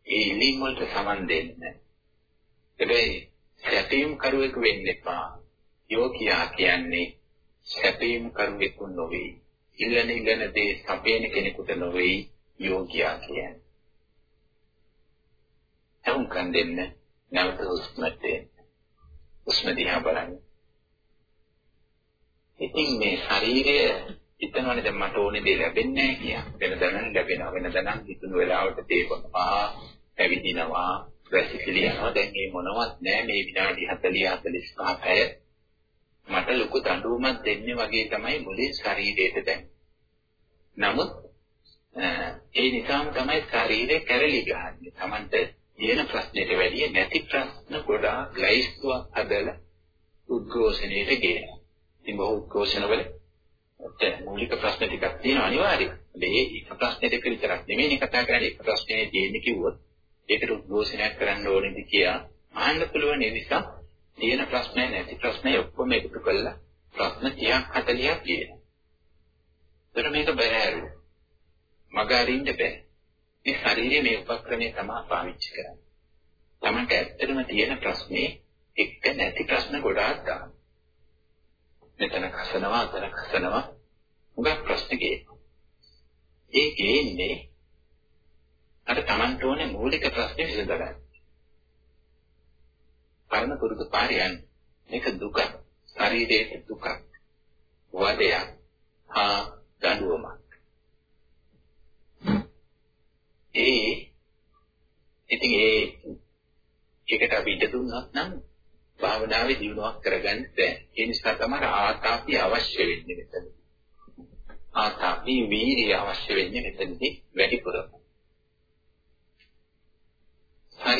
ඒ ඉල්ලීම් වලට සමන් දෙන්න. හැබැයි සැපීම් කරුවෙක් වෙන්න එපා. යෝගියා කියන්නේ සැපීම් කරුවෙකු නොවේ. ඉල්ලන ඉල්ලන දේ සපේන කෙනෙකුට නොවේ යෝගියා කියන්නේ. එහුම්කන් දෙන්න නැවත හුස්මට හුස්ම දිහා බලන්න. ඉතින් මේ ශරීරය හිතනවනේ දැන් මට ඕනේ දේ ලැබෙන්නේ නැහැ කියා. වෙනදා නම් ලැබෙනවා. වෙනදා නම් හිතුණු වෙලාවට දේ බොනවා, පැවිදිනවා, වැසිකිලි යනවා. දැන් මේ මොනවත් නැහැ. මේ විනාඩි 40 45 පැය මට ලොකු දඬුවමක් දෙන්නේ වගේ තමයි මුලින් ශරීරයට දැන්. නමුත් ඒ නිසාම තමයි ශරීරය කැරලි ගහන්නේ. Tamanට තියෙන ප්‍රශ්නෙට වැඩිය නැති ප්‍රශ්න ගොඩාක් ලයිස්තුවක් හදලා උද්ඝෝෂණයට ගේනවා. ඉතින් බොහෝ උද්ඝෝෂණවල මූලික ප්‍රශ්න ටිකක් තියෙනවා අනිවාර්යයෙන්. මේ එක ප්‍රශ්නෙට විතරක් නෙමෙයි කතා කරන්නේ එක ප්‍රශ්නේ තියෙන්නේ කිව්වොත් ඒකට උද්ඝෝෂණයක් කරන්න ඕනේද කියලා අහන්න පුළුවන් ඒ නිසා තියෙන ප්‍රශ්නේ නැති ප්‍රශ්නේ ඔක්කොම එකතු කරලා ප්‍රශ්න 30ක් 40ක් කියනවා. ඒතර මේක බැහැරු. මග අරින්න බෑ. මේ ශරීරයේ මේ උපක්‍රමයේ තමයි පාවිච්චි කරන්නේ. Tamanට ඇත්තටම තියෙන ප්‍රශ්නේ එක්ක නැති ප්‍රශ්න ගොඩාක් ගන්න. මෙතන කසනවා, අතන කසනවා. උගක් ප්‍රශ්න ගේනවා. ඒ ගේන්නේ අර Tamanට ඕනේ මූලික ප්‍රශ්නේ විසඳගන්න. පරණ පුරුදු පාරේ යන්නේ. මේක දුක. ශරීරයේ දුක. වදයක්. හා දඬුවමක්. ඒ ඉතින් ඒ ඒකට අපි ඉඩ දුන්නත් නම් භාවනාවේ දියුණුවක් කරගන්න බැහැ. ඒ නිසා තමයි ආතාපි අවශ්‍ය වෙන්නේ මෙතන. ආතාපි වීර්ය අවශ්‍ය වෙන්නේ මෙතනදී වැඩිපුරම.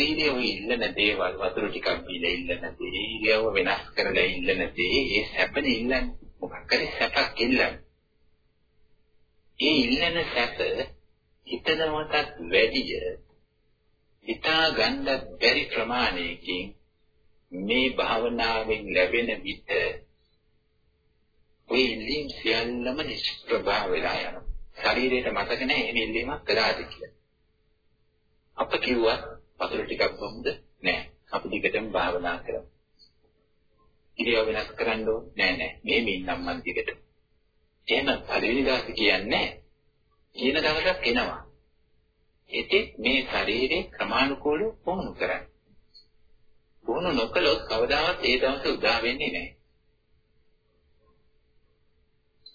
ශරීරයේ ඔය ඉල්ලන දේවල් වතුර ටිකක් බීලා ඉල්ලන දේ, ඉරියව්ව වෙනස් කරලා ඉල්ලන දේ, ඒ සැපනේ ඉල්ලන්නේ. මොකක් කරේ සැපක් ඉල්ලන්නේ. ඒ ඉල්ලන සැප හිතනවටත් වැඩිය හිතා ගන්නත් බැරි ප්‍රමාණයකින් මේ භාවනාවෙන් ලැබෙන විට ඔය ඉල්ලීම් සියල්ලම නිෂ්ප්‍රභා වෙලා යනවා. ශරීරයට මතක නැහැ එහෙම ඉල්ලීමක් කළාද කියලා. අප කිව්වා වතුර ටිකක් බොමුද? නෑ. අපි දිගටම භාවනා කරමු. ඉරියව් වෙනස් කරන්න ඕනේ නෑ නෑ. මේ මින්නම් මන් දිගට. එහෙම පළවෙනි දවසේ කියන්නේ කියන දවසක් එනවා. ඒකෙත් මේ ශරීරේ ක්‍රමානුකූලව පුහුණු කරන්න. පුහුණු නොකළොත් කවදාවත් ඒ දවස උදා වෙන්නේ නැහැ.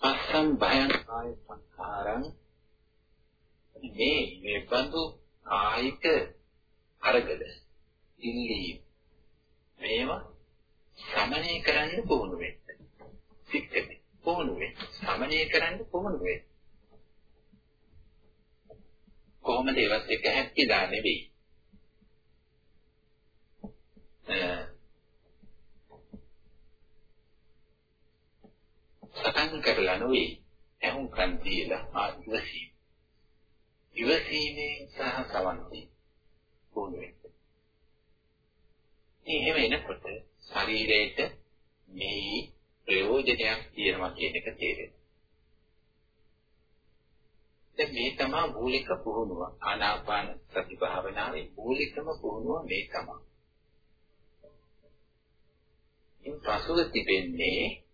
අස්සම් භයං කාය සංඛාරං මේ මේ බඳු කායික අරගල ඉල්ලීම් මේවා සමනය කරන්න පුහුණු වෙන්න. සික්කනේ. দমනය කරන්න කොහොමද වෙන්නේ? කොහොමද ඒවත් එක හැක්කිලා නෙවෙයි. සතන් කරලා නෙවෙයි. එහුම්කන් දීලා ආ ඉවසීම. ඉවසීමේ සහ සවන්ති පුහුණු වෙන්න. ඉතින් එහෙම එනකොට ශරීරයට මේ ප්‍රයෝජනයක් තියෙනවා කියන එක තේරෙනවා. දැන් මේ තමයි මූලික පුහුණුව. ආනාපාන සති භාවනාවේ මූලිකම පුහුණුව මේ තමයි. ඉන් පසුව තිබෙන්නේ